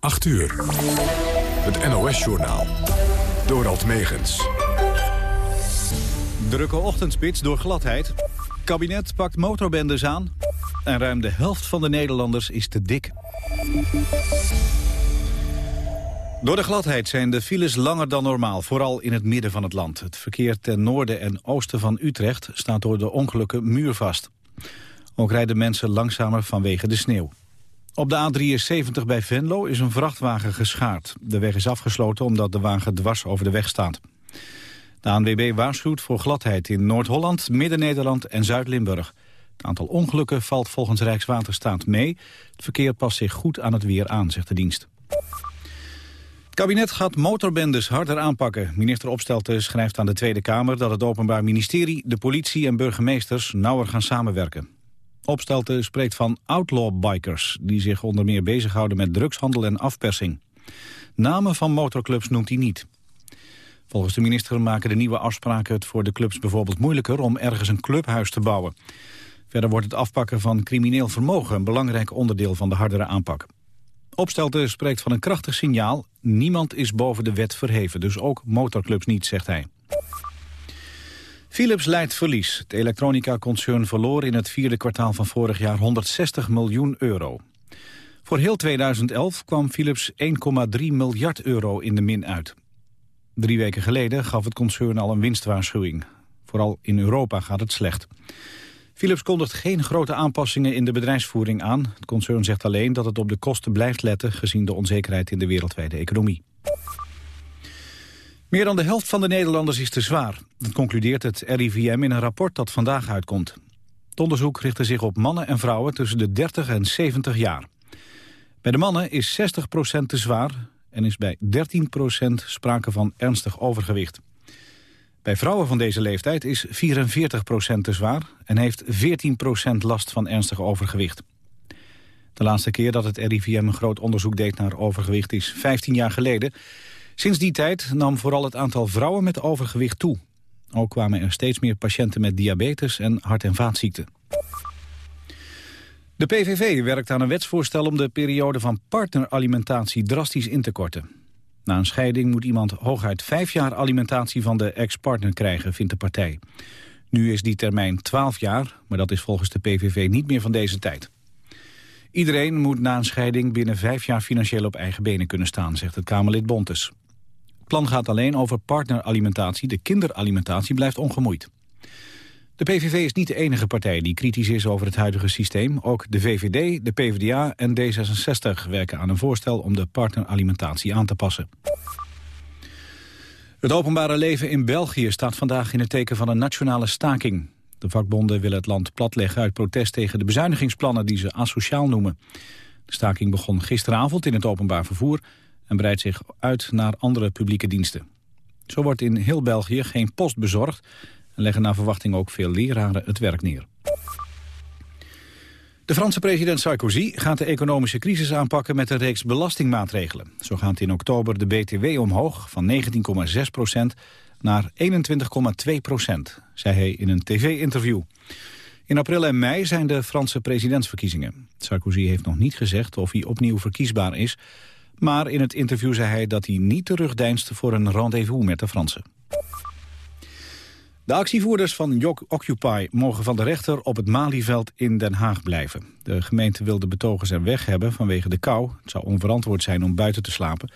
8 uur. Het NOS-journaal. Dorald Megens. Drukke ochtendspits door gladheid. Kabinet pakt motorbendes aan. En ruim de helft van de Nederlanders is te dik. Door de gladheid zijn de files langer dan normaal, vooral in het midden van het land. Het verkeer ten noorden en oosten van Utrecht staat door de ongelukken muurvast. Ook rijden mensen langzamer vanwege de sneeuw. Op de A73 bij Venlo is een vrachtwagen geschaard. De weg is afgesloten omdat de wagen dwars over de weg staat. De ANWB waarschuwt voor gladheid in Noord-Holland, Midden-Nederland en Zuid-Limburg. Het aantal ongelukken valt volgens Rijkswaterstaat mee. Het verkeer past zich goed aan het weer aan, zegt de dienst. Het kabinet gaat motorbendes harder aanpakken. Minister Opstelten schrijft aan de Tweede Kamer dat het Openbaar Ministerie, de politie en burgemeesters nauwer gaan samenwerken. Opstelten spreekt van outlaw bikers... die zich onder meer bezighouden met drugshandel en afpersing. Namen van motorclubs noemt hij niet. Volgens de minister maken de nieuwe afspraken het voor de clubs bijvoorbeeld moeilijker... om ergens een clubhuis te bouwen. Verder wordt het afpakken van crimineel vermogen... een belangrijk onderdeel van de hardere aanpak. Opstelten spreekt van een krachtig signaal. Niemand is boven de wet verheven, dus ook motorclubs niet, zegt hij. Philips leidt verlies. Het elektronica-concern verloor in het vierde kwartaal van vorig jaar 160 miljoen euro. Voor heel 2011 kwam Philips 1,3 miljard euro in de min uit. Drie weken geleden gaf het concern al een winstwaarschuwing. Vooral in Europa gaat het slecht. Philips kondigt geen grote aanpassingen in de bedrijfsvoering aan. Het concern zegt alleen dat het op de kosten blijft letten... gezien de onzekerheid in de wereldwijde economie. Meer dan de helft van de Nederlanders is te zwaar. Dat concludeert het RIVM in een rapport dat vandaag uitkomt. Het onderzoek richtte zich op mannen en vrouwen tussen de 30 en 70 jaar. Bij de mannen is 60% te zwaar en is bij 13% sprake van ernstig overgewicht. Bij vrouwen van deze leeftijd is 44% te zwaar en heeft 14% last van ernstig overgewicht. De laatste keer dat het RIVM een groot onderzoek deed naar overgewicht is 15 jaar geleden. Sinds die tijd nam vooral het aantal vrouwen met overgewicht toe. Ook kwamen er steeds meer patiënten met diabetes en hart- en vaatziekten. De PVV werkt aan een wetsvoorstel om de periode van partneralimentatie drastisch in te korten. Na een scheiding moet iemand hooguit vijf jaar alimentatie van de ex-partner krijgen, vindt de partij. Nu is die termijn 12 jaar, maar dat is volgens de PVV niet meer van deze tijd. Iedereen moet na een scheiding binnen vijf jaar financieel op eigen benen kunnen staan, zegt het Kamerlid Bontes. Plan gaat alleen over partneralimentatie. De kinderalimentatie blijft ongemoeid. De PVV is niet de enige partij die kritisch is over het huidige systeem. Ook de VVD, de PvdA en D66 werken aan een voorstel om de partneralimentatie aan te passen. Het openbare leven in België staat vandaag in het teken van een nationale staking. De vakbonden willen het land platleggen uit protest tegen de bezuinigingsplannen die ze asociaal noemen. De staking begon gisteravond in het openbaar vervoer en breidt zich uit naar andere publieke diensten. Zo wordt in heel België geen post bezorgd en leggen naar verwachting ook veel leraren het werk neer. De Franse president Sarkozy gaat de economische crisis aanpakken met een reeks belastingmaatregelen. Zo gaat in oktober de BTW omhoog van 19,6% naar 21,2% zei hij in een tv-interview. In april en mei zijn de Franse presidentsverkiezingen. Sarkozy heeft nog niet gezegd of hij opnieuw verkiesbaar is... maar in het interview zei hij dat hij niet terugdeinst voor een rendezvous met de Fransen. De actievoerders van Occupy mogen van de rechter op het Malieveld in Den Haag blijven. De gemeente wil de betogers er weg hebben vanwege de kou. Het zou onverantwoord zijn om buiten te slapen.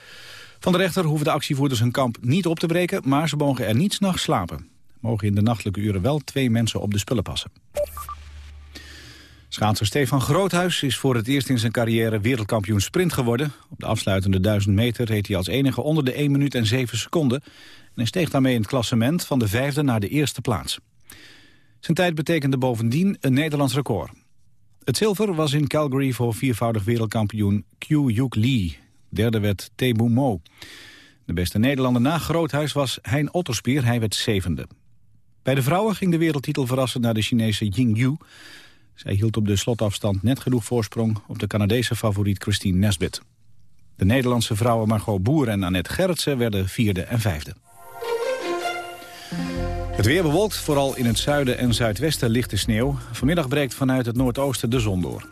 Van de rechter hoeven de actievoerders hun kamp niet op te breken... maar ze mogen er niet s'nachts slapen. Mogen in de nachtelijke uren wel twee mensen op de spullen passen. Schaatser Stefan Groothuis is voor het eerst in zijn carrière wereldkampioen sprint geworden. Op de afsluitende 1000 meter reed hij als enige onder de 1 minuut en 7 seconden. En hij steeg daarmee in het klassement van de vijfde naar de eerste plaats. Zijn tijd betekende bovendien een Nederlands record. Het zilver was in Calgary voor viervoudig wereldkampioen Q Yuk Lee. Derde werd Tebu Mo. De beste Nederlander na Groothuis was Hein Otterspier, hij werd zevende. Bij de vrouwen ging de wereldtitel verrassen naar de Chinese Ying Yu. Zij hield op de slotafstand net genoeg voorsprong op de Canadese favoriet Christine Nesbit. De Nederlandse vrouwen Margot Boer en Annette Gerritsen werden vierde en vijfde. Het weer bewolkt, vooral in het zuiden en zuidwesten lichte sneeuw. Vanmiddag breekt vanuit het noordoosten de zon door.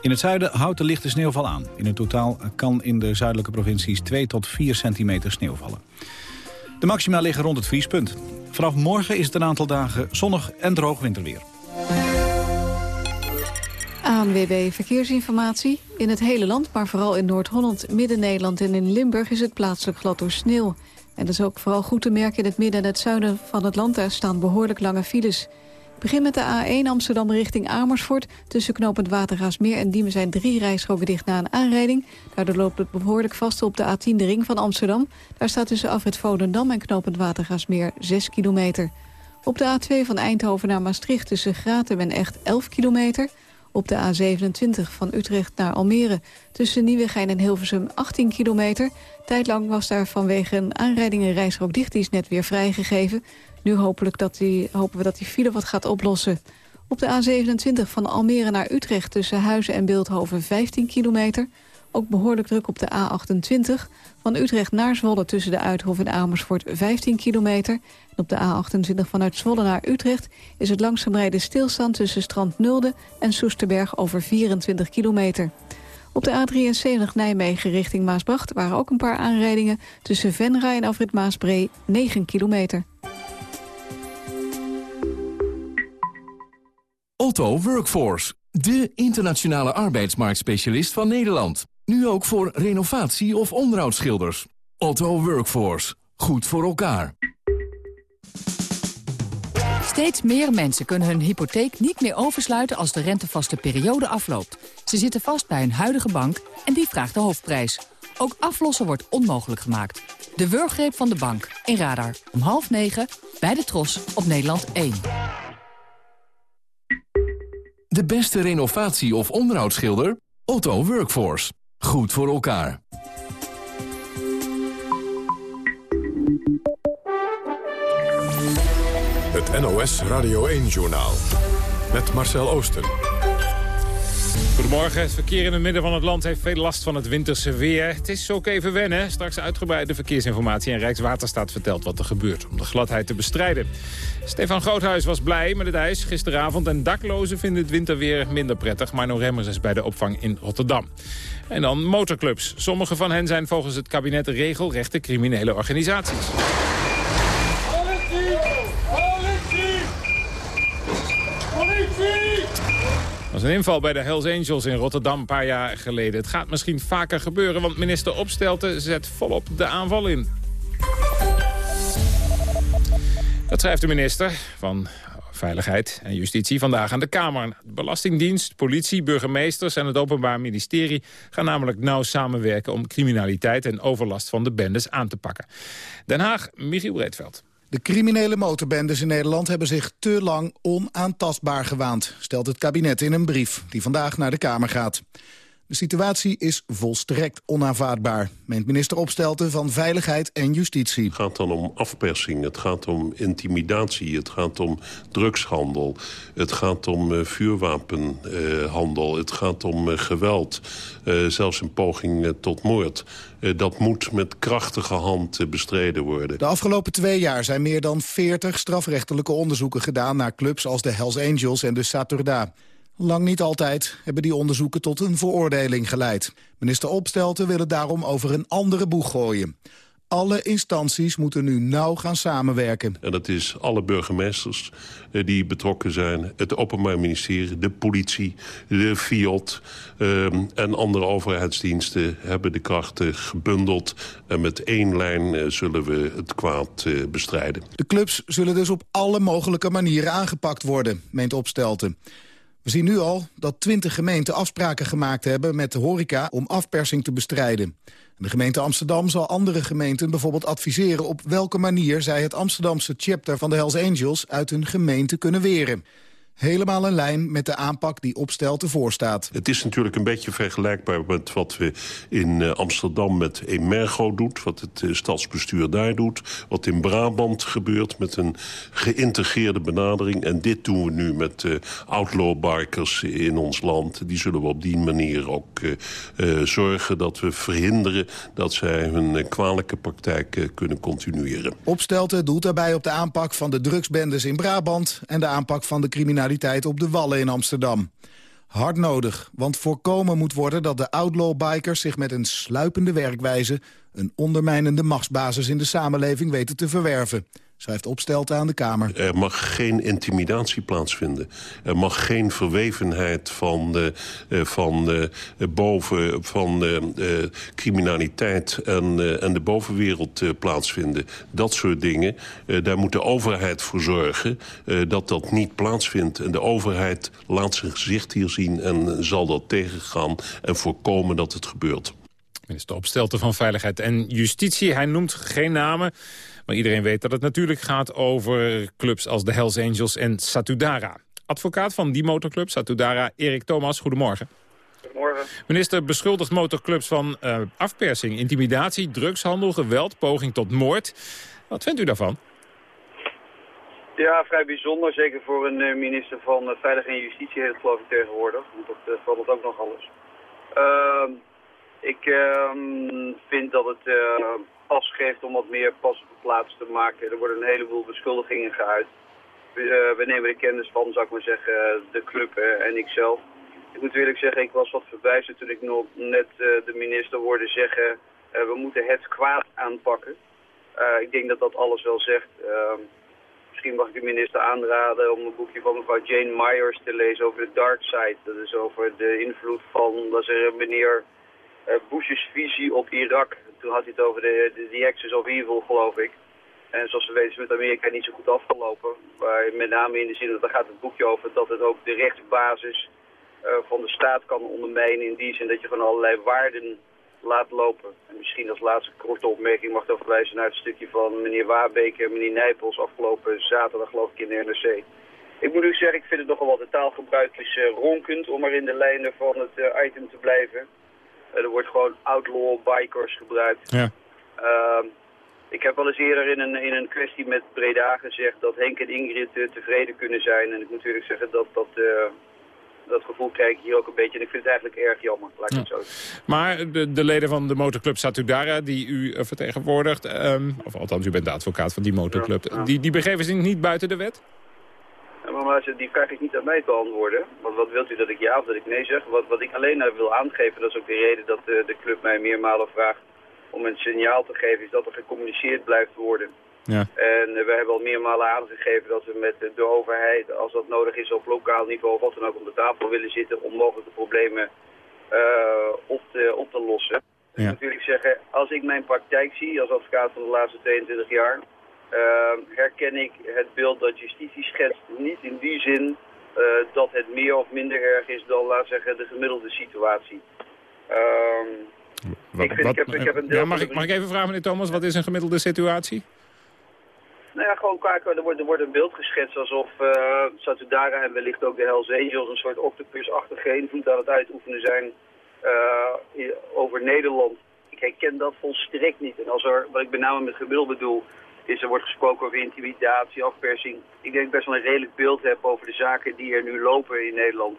In het zuiden houdt de lichte sneeuwval aan. In het totaal kan in de zuidelijke provincies 2 tot 4 centimeter sneeuw vallen. De maxima liggen rond het vriespunt. Vanaf morgen is het een aantal dagen zonnig en droog winterweer. ANWB Verkeersinformatie. In het hele land, maar vooral in Noord-Holland, Midden-Nederland en in Limburg... is het plaatselijk glad door sneeuw. En dat is ook vooral goed te merken in het midden en het zuiden van het land. Daar staan behoorlijk lange files. Begin met de A1 Amsterdam richting Amersfoort. Tussen knooppunt Watergaasmeer en Diemen zijn drie rijstroken dicht na een aanrijding. Daardoor loopt het behoorlijk vast op de A10 de ring van Amsterdam. Daar staat tussen Afrit Volendam en knooppunt Watergaasmeer 6 kilometer. Op de A2 van Eindhoven naar Maastricht tussen Gratum en Echt 11 kilometer. Op de A27 van Utrecht naar Almere tussen Nieuwegein en Hilversum 18 kilometer. Tijdlang was daar vanwege een aanrijding een reisrook dicht. Die is net weer vrijgegeven. Nu hopelijk dat die, hopen we dat die file wat gaat oplossen. Op de A27 van Almere naar Utrecht tussen Huizen en Beeldhoven 15 kilometer. Ook behoorlijk druk op de A28. Van Utrecht naar Zwolle tussen de Uithof en Amersfoort 15 kilometer. En op de A28 vanuit Zwolle naar Utrecht is het langzaam rijden stilstand tussen Strand Nulde en Soesterberg over 24 kilometer. Op de A73 Nijmegen richting Maasbracht waren ook een paar aanrijdingen tussen Venray en Afrit Maasbree 9 kilometer. Otto Workforce, de internationale arbeidsmarktspecialist van Nederland. Nu ook voor renovatie- of onderhoudsschilders. Otto Workforce, goed voor elkaar. Steeds meer mensen kunnen hun hypotheek niet meer oversluiten als de rentevaste periode afloopt. Ze zitten vast bij hun huidige bank en die vraagt de hoofdprijs. Ook aflossen wordt onmogelijk gemaakt. De wurggreep van de bank in Radar. Om half negen bij de Tros op Nederland 1. De beste renovatie- of onderhoudsschilder? Otto Workforce. Goed voor elkaar. Het NOS Radio 1-journaal. Met Marcel Oosten. Goedemorgen. Het verkeer in het midden van het land heeft veel last van het winterse weer. Het is ook even wennen. Straks uitgebreide verkeersinformatie en Rijkswaterstaat vertelt wat er gebeurt om de gladheid te bestrijden. Stefan Groothuis was blij met het ijs gisteravond en daklozen vinden het winterweer minder prettig. Marno Remmers is bij de opvang in Rotterdam. En dan motorclubs. Sommige van hen zijn volgens het kabinet regelrechte criminele organisaties. Een inval bij de Hells Angels in Rotterdam een paar jaar geleden. Het gaat misschien vaker gebeuren, want minister Opstelten zet volop de aanval in. Dat schrijft de minister van Veiligheid en Justitie vandaag aan de Kamer. De Belastingdienst, politie, burgemeesters en het Openbaar Ministerie... gaan namelijk nauw samenwerken om criminaliteit en overlast van de bendes aan te pakken. Den Haag, Michiel Breedveld. De criminele motorbendes in Nederland hebben zich te lang onaantastbaar gewaand, stelt het kabinet in een brief die vandaag naar de Kamer gaat. De situatie is volstrekt onaanvaardbaar, meent minister Opstelten van Veiligheid en Justitie. Het gaat dan om afpersing, het gaat om intimidatie, het gaat om drugshandel... het gaat om uh, vuurwapenhandel, uh, het gaat om uh, geweld, zelfs een poging tot moord. dat moet met krachtige hand bestreden worden. De afgelopen twee jaar zijn meer dan 40 strafrechtelijke onderzoeken gedaan... naar clubs als de Hells Angels en de Saturda. Lang niet altijd hebben die onderzoeken tot een veroordeling geleid. Minister Opstelten wil het daarom over een andere boeg gooien. Alle instanties moeten nu nauw gaan samenwerken. En dat is alle burgemeesters eh, die betrokken zijn... het Openbaar Ministerie, de politie, de FIOD... Uh, en andere overheidsdiensten hebben de krachten gebundeld... en met één lijn uh, zullen we het kwaad bestrijden. De clubs zullen dus op alle mogelijke manieren aangepakt worden, meent Opstelten. We zien nu al dat twintig gemeenten afspraken gemaakt hebben met de horeca om afpersing te bestrijden. De gemeente Amsterdam zal andere gemeenten bijvoorbeeld adviseren op welke manier zij het Amsterdamse chapter van de Hells Angels uit hun gemeente kunnen weren. Helemaal in lijn met de aanpak die Opstelten voorstaat. Het is natuurlijk een beetje vergelijkbaar met wat we in uh, Amsterdam met Emergo doet. Wat het uh, stadsbestuur daar doet. Wat in Brabant gebeurt met een geïntegreerde benadering. En dit doen we nu met uh, outlawbikers in ons land. Die zullen we op die manier ook zorgen dat we verhinderen... dat zij hun kwalijke praktijken kunnen continueren. Opstelten doelt daarbij op de aanpak van de drugsbendes in Brabant... en de aanpak van de criminaliteit op de Wallen in Amsterdam. Hard nodig, want voorkomen moet worden dat de outlaw-bikers zich met een sluipende werkwijze... een ondermijnende machtsbasis in de samenleving weten te verwerven schrijft Opstelten aan de Kamer. Er mag geen intimidatie plaatsvinden. Er mag geen verwevenheid van, uh, van uh, boven, van uh, criminaliteit en, en de bovenwereld plaatsvinden. Dat soort dingen. daar moet de overheid voor zorgen dat dat niet plaatsvindt. En de overheid laat zijn gezicht hier zien en zal dat tegengaan... en voorkomen dat het gebeurt. Minister Opstelten van Veiligheid en Justitie. Hij noemt geen namen. Maar iedereen weet dat het natuurlijk gaat over clubs als de Hells Angels en Satudara. Advocaat van die motorclub, Satudara, Erik Thomas, goedemorgen. Goedemorgen. Minister beschuldigt motorclubs van uh, afpersing, intimidatie, drugshandel, geweld, poging tot moord. Wat vindt u daarvan? Ja, vrij bijzonder. Zeker voor een uh, minister van uh, Veiligheid en Justitie heet het geloof ik tegenwoordig. Want dat verandert ook nog alles. Ehm, ik ehm, vind dat het pas geeft om wat meer pas de plaats te maken. Er worden een heleboel beschuldigingen geuit. We, uh, we nemen er kennis van, zou ik maar zeggen, de club uh, en ikzelf. Ik moet eerlijk zeggen, ik was wat verbijsterd toen ik nog net uh, de minister hoorde zeggen... we moeten het kwaad aanpakken. ik denk dat dat alles wel zegt. Ehm, misschien mag ik de minister aanraden om een boekje van mevrouw Jane Myers te lezen over de dark side. Dat is over de invloed van, dat is er meneer Bush's visie op Irak. Toen had hij het over de, de, Axis of Evil, geloof ik. En zoals we weten is met Amerika niet zo goed afgelopen. Maar met name in de zin dat daar gaat het boekje over dat het ook de rechtsbasis uh, van de staat kan ondermijnen. In die zin dat je van allerlei waarden laat lopen. En misschien als laatste korte opmerking mag ik verwijzen naar het stukje van meneer Waarbeek en meneer Nijpels afgelopen zaterdag geloof ik in de NRC. Ik moet u zeggen, ik vind het nogal wat de taalgebruik is uh, ronkend om er in de lijnen van het uh, item te blijven. Er wordt gewoon outlaw bikers gebruikt. Ja. Uh, ik heb wel eens eerder in een, in een kwestie met Breda gezegd dat Henk en Ingrid uh, tevreden kunnen zijn. En ik moet natuurlijk zeggen dat dat, uh, dat gevoel krijg ik hier ook een beetje. En ik vind het eigenlijk erg jammer, laat ik ja. het zo Maar de, de leden van de motorclub Satudara die u uh, vertegenwoordigt, um, of althans u bent de advocaat van die motorclub, ja, ja. Die, die begeven zich niet buiten de wet? Maar die vraag ik niet aan mij te beantwoorden. Want wat wilt u dat ik ja of dat ik nee zeg? Wat, wat ik alleen wil aangeven, dat is ook de reden dat de, de club mij meermalen vraagt om een signaal te geven, is dat er gecommuniceerd blijft worden. Ja. En uh, we hebben al meermalen aangegeven dat we met de overheid, als dat nodig is op lokaal niveau of wat dan ook, om de tafel willen zitten om mogelijke problemen uh, op, te, op te lossen. Ja. Ik moet natuurlijk zeggen, als ik mijn praktijk zie als advocaat van de laatste 22 jaar, herken ik het beeld dat justitie schetst niet in die zin dat het meer of minder erg is dan, laat zeggen, de gemiddelde situatie. Ehm, wat, ik vind, wat, ik heb, ik heb een ja, mag, ik, mag ik even vragen, meneer Thomas, wat is een gemiddelde situatie? Nou ja, gewoon kijken, er wordt, er wordt een beeld geschetst alsof uh, Satudara en wellicht ook de Hells Angels een soort octopus-achtige invloed aan het uitoefenen zijn uh, over Nederland. Ik herken dat volstrekt niet. En als er, wat ik met name met gemiddeld bedoel, is er wordt gesproken over intimidatie, afpersing. Ik denk dat ik best wel een redelijk beeld heb over de zaken die er nu lopen in Nederland.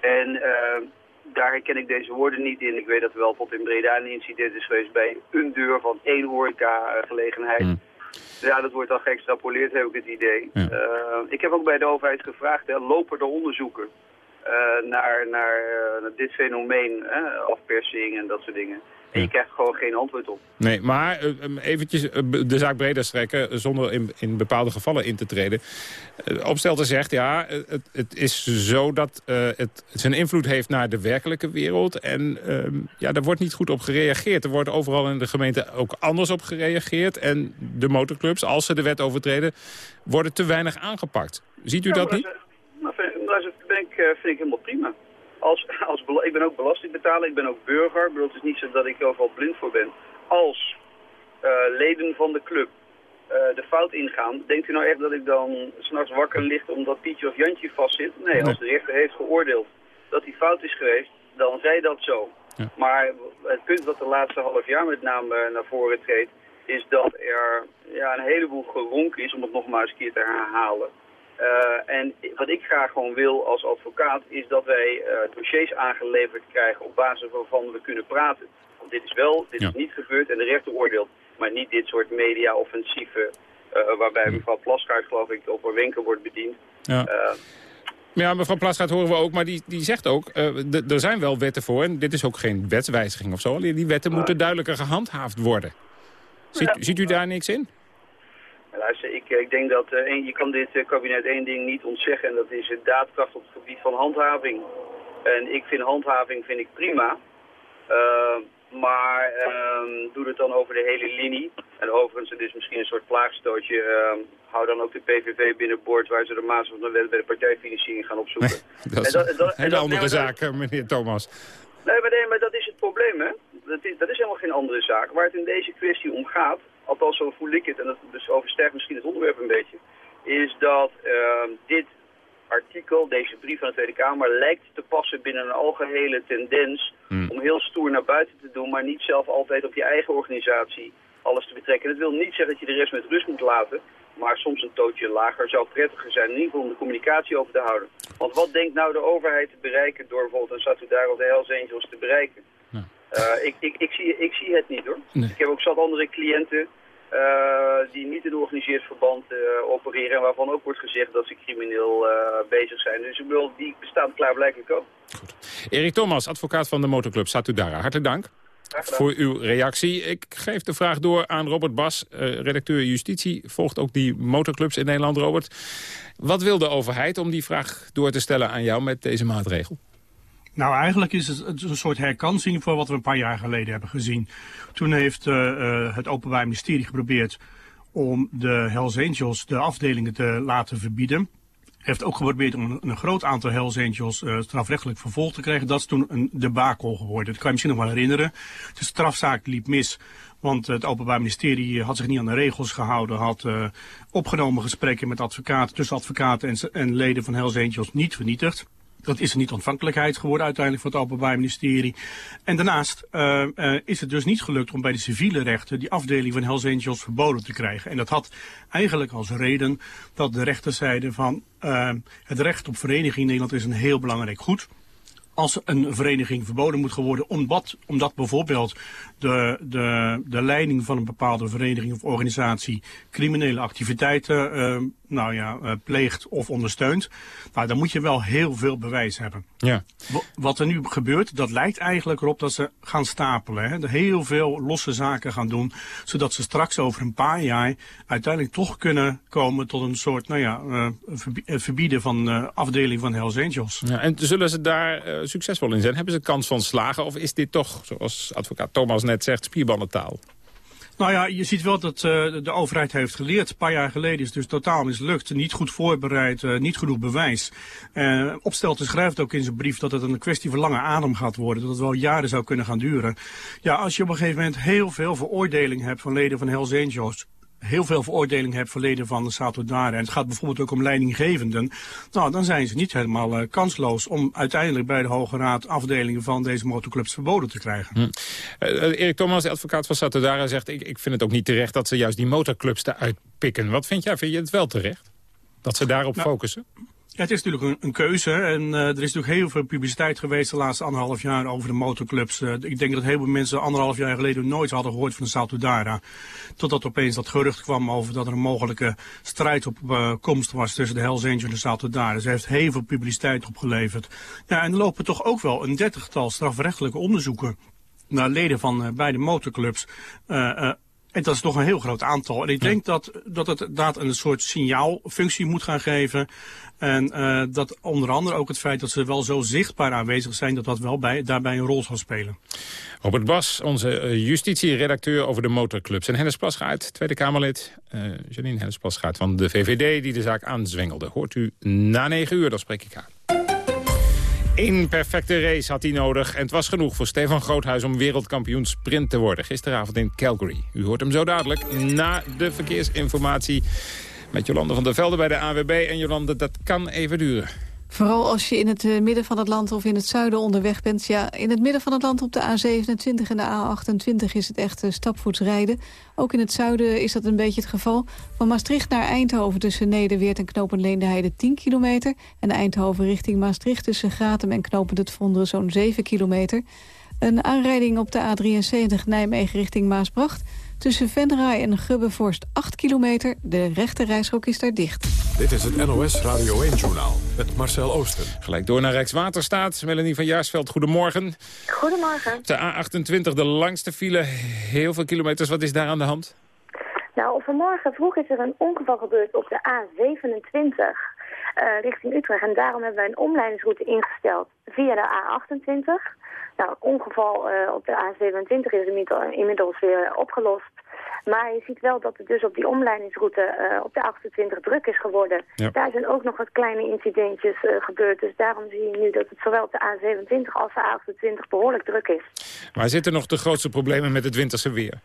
En uh, daar herken ik deze woorden niet in. Ik weet dat er wel tot in Breda een incident is geweest bij een deur van één horeca-gelegenheid. Mm. Ja, dat wordt dan geëxtrapoleerd, heb ik het idee. Ja. Uh, ik heb ook bij de overheid gevraagd, hè, lopen er onderzoeken uh, naar, naar, uh, naar, dit fenomeen, afpersing en dat soort dingen. Je krijgt gewoon geen antwoord op. Nee, maar uh, eventjes de zaak breder strekken... zonder in, in bepaalde gevallen in te treden. Opstelten zegt, ja, het, het is zo dat uh, het zijn invloed heeft naar de werkelijke wereld. En ehm, ja, daar wordt niet goed op gereageerd. Er wordt overal in de gemeente ook anders op gereageerd. En de motorclubs, als ze de wet overtreden, worden te weinig aangepakt. Ziet u ja, dat niet? Dat vind, ik, vind ik helemaal prima als, als, ik ben ook belastingbetaler, ik ben ook burger. Bedoel, het is niet zo dat ik overal blind voor ben. Als uh, leden van de club uh, de fout ingaan, denkt u nou echt dat ik dan s'nachts wakker ligt omdat Pietje of Jantje vastzit? Nee, als de rechter heeft geoordeeld dat die fout is geweest, dan zij dat zo. Ja. Maar het punt wat de laatste half jaar met name naar voren treedt, is dat er ja, een heleboel geronk is, om het nog maar eens een keer te herhalen. Uh, en wat ik graag gewoon wil als advocaat is dat wij uh, dossiers aangeleverd krijgen op basis waarvan we kunnen praten. Want dit is wel, dit ja. is niet gebeurd en de rechter oordeelt. Maar niet dit soort media-offensieven uh, waarbij mevrouw Plaskaart geloof ik op haar wenken wordt bediend. Ja. Ja, mevrouw Plasgaard horen we ook, maar die, die zegt ook... Uh, er zijn wel wetten voor en dit is ook geen wetswijziging of zo. Die wetten moeten duidelijker gehandhaafd worden. Ziet, ziet u daar niks in? Luister, ik, ik denk dat uh, je kan dit kabinet één ding niet ontzeggen... en dat is de daadkracht op het gebied van handhaving. En ik vind handhaving vind ik prima... Maar um, doe het dan over de hele linie. En overigens, het is misschien een soort plaagstootje. Um, hou dan ook de PVV binnenboord waar ze de maas van de wet bij de partijfinanciering gaan opzoeken. dat is en dat, een hele andere zaak, eh, meneer Thomas. Nee maar, nee, maar dat is het probleem, hè. Dat is, dat is helemaal geen andere zaak. Waar het in deze kwestie om gaat, althans zo voel ik het, en dat dus oversterkt misschien het onderwerp een beetje, is dat uh, dit artikel, deze brief van de Tweede Kamer, lijkt te passen binnen een algehele tendens hmm. om heel stoer naar buiten te doen, maar niet zelf altijd op je eigen organisatie alles te betrekken. Dat wil niet zeggen dat je de rest met rust moet laten, maar soms een tootje lager zou prettiger zijn, in ieder geval om de communicatie over te houden. Want wat denkt nou de overheid te bereiken door bijvoorbeeld een daar of de Hells Angels te bereiken? Uh, ik, ik, ik, zie, ik zie het niet hoor. Ik heb ook zat andere cliënten uh, die niet in organiseerd verband uh, opereren en waarvan ook wordt gezegd dat ze crimineel uh, bezig zijn. Dus ik bedoel, die bestaan klaarblijkelijk ook. Goed. Erik Thomas, advocaat van de motorclub Satudara. Hartelijk dank voor uw reactie. Ik geef de vraag door aan Robert Bas, redacteur Justitie. Volgt ook die motorclubs in Nederland, Robert. Wat wil de overheid om die vraag door te stellen aan jou met deze maatregel? Nou, eigenlijk is het een soort herkansing voor wat we een paar jaar geleden hebben gezien. Toen heeft uh, uh, het Openbaar Ministerie geprobeerd om de Hells Angels de afdelingen te laten verbieden. Heeft ook geprobeerd om een, groot aantal Hells Angels uh, strafrechtelijk vervolgd te krijgen. Dat is toen een debakel geworden. Dat kan je misschien nog wel herinneren. De strafzaak liep mis. Want het Openbaar Ministerie had zich niet aan de regels gehouden. Had opgenomen gesprekken met advocaten, tussen advocaten en, en leden van Hells Angels niet vernietigd. Dat is er niet ontvankelijkheid geworden uiteindelijk voor het Openbaar Ministerie. En daarnaast uh, uh, is het dus niet gelukt om bij de civiele rechten die afdeling van Hells Angels verboden te krijgen. En dat had eigenlijk als reden dat de rechter zeiden van uh, het recht op vereniging in Nederland is een heel belangrijk goed als een vereniging verboden moet worden, omdat, omdat bijvoorbeeld de, de, de leiding van een bepaalde vereniging of organisatie criminele activiteiten nou ja, uh, pleegt of ondersteunt, nou, dan moet je wel heel veel bewijs hebben. Ja. Wat er nu gebeurt, dat lijkt eigenlijk erop dat ze gaan stapelen. Hè? Heel veel losse zaken gaan doen, zodat ze straks over een paar jaar uiteindelijk toch kunnen komen tot een soort nou ja, uh, verbieden van afdeling van Hells Angels. Ja, en zullen ze daar succesvol in zijn? Hebben ze kans van slagen of is dit toch, zoals advocaat Thomas net zegt, spierballentaal? Nou ja, je ziet wel dat uh, de overheid heeft geleerd. Een paar jaar geleden is het dus totaal mislukt. Niet goed voorbereid, uh, niet genoeg bewijs. Uh, Opstelten schrijft ook in zijn brief dat het een kwestie van lange adem gaat worden. Dat het wel jaren zou kunnen gaan duren. Ja, als je op een gegeven moment heel veel veroordeling hebt van leden van Hells Angels heel veel veroordeling hebt verleden van de Satudara... en het gaat bijvoorbeeld ook om leidinggevenden... nou, dan zijn ze niet helemaal uh, kansloos om uiteindelijk bij de Hoge Raad... afdelingen van deze motorclubs verboden te krijgen. Hm. Uh, Erik Thomas, de advocaat van Satudara, zegt... Ik, ik vind het ook niet terecht dat ze juist die motorclubs eruit pikken. Wat vind jij? Vind je het wel terecht? Dat ze daarop nou, focussen? Het is natuurlijk een, keuze en uh, er is natuurlijk heel veel publiciteit geweest de laatste anderhalf jaar over de motorclubs. Uh, ik denk dat heel veel mensen anderhalf jaar geleden nooit hadden gehoord van de Saltudara. Totdat opeens dat gerucht kwam over dat er een mogelijke strijd op uh, komst was tussen de Hells Angels en de Saltudara. Ze heeft heel veel publiciteit opgeleverd. Ja, en er lopen toch ook wel een dertigtal strafrechtelijke onderzoeken naar leden van beide motorclubs. En dat is toch een heel groot aantal. En ik denk dat, dat het inderdaad een soort signaalfunctie moet gaan geven. En uh, dat onder andere ook het feit dat ze wel zo zichtbaar aanwezig zijn... dat dat wel bij, daarbij een rol zal spelen. Robert Bas, onze uh, justitieredacteur over de motorclubs. En Hennis Plasgaard, Tweede Kamerlid. Uh, Janine Hennis Plasgaard van de VVD die de zaak aanzwengelde. Hoort u na negen uur, dan spreek ik aan. Eén perfecte race had hij nodig en het was genoeg voor Stefan Groothuis om wereldkampioen sprint te worden. Gisteravond in Calgary. U hoort hem zo dadelijk na de verkeersinformatie met Jolande van der Velde bij de AWB. En Jolande, dat kan even duren. Vooral als je in het eh, midden van het land of in het zuiden onderweg bent. Ja, in het midden van het land op de A27 en de A28 is het echt stapvoets rijden. Ook in het zuiden is dat een beetje het geval. Van Maastricht naar Eindhoven tussen Nederweert en Knopend Leendeheide 10 kilometer. En Eindhoven richting Maastricht tussen Gratum en Knopend het Vonderen zo'n 7 kilometer. Een aanrijding op de A73 Nijmegen richting Maasbracht. Tussen Venray en Gubbevorst 8 kilometer. De rechte reishok is daar dicht. Dit is het NOS Radio 1-journaal met Marcel Oosten. Gelijk door naar Rijkswaterstaat. Melanie van Jaarsveld, goedemorgen. Goedemorgen. De A28, de langste file, heel veel kilometers. Wat is daar aan de hand? Nou, vanmorgen vroeg is er een ongeval gebeurd op de A27 uh, richting Utrecht. En daarom hebben wij een omleidingsroute ingesteld via de A28. Nou, het ongeval uh, op de A27 is inmiddels weer opgelost. Maar je ziet wel dat het dus op die omleidingsroute uh, op de 28 druk is geworden. Ja. Daar zijn ook nog wat kleine incidentjes uh, gebeurd. Dus daarom zie je nu dat het zowel op de A27 als de A28 behoorlijk druk is. Waar zitten nog de grootste problemen met het winterse weer?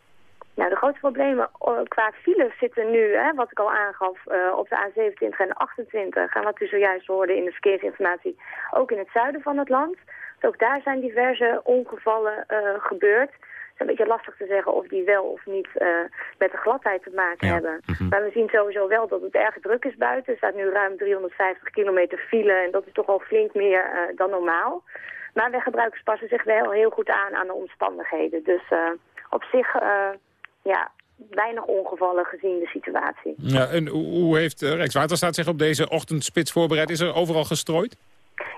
Nou, de grootste problemen uh, qua files zitten nu, hè, wat ik al aangaf, uh, op de A27 en de 28. En wat u zojuist hoorde in de verkeersinformatie, ook in het zuiden van het land. Dus ook daar zijn diverse ongevallen uh, gebeurd. Het is een beetje lastig te zeggen of die wel of niet met de gladheid te maken Ja. hebben. Mhm. Maar we zien sowieso wel dat het erg druk is buiten. Er staat nu ruim 350 kilometer file en dat is toch al flink meer uh, dan normaal. Maar weggebruikers passen zich wel heel goed aan aan de omstandigheden. Dus uh, op zich, uh, ja, weinig ongevallen gezien de situatie. Ja, en hoe hoe heeft eh, Rijkswaterstaat zich op deze ochtendspits voorbereid? Is er overal gestrooid?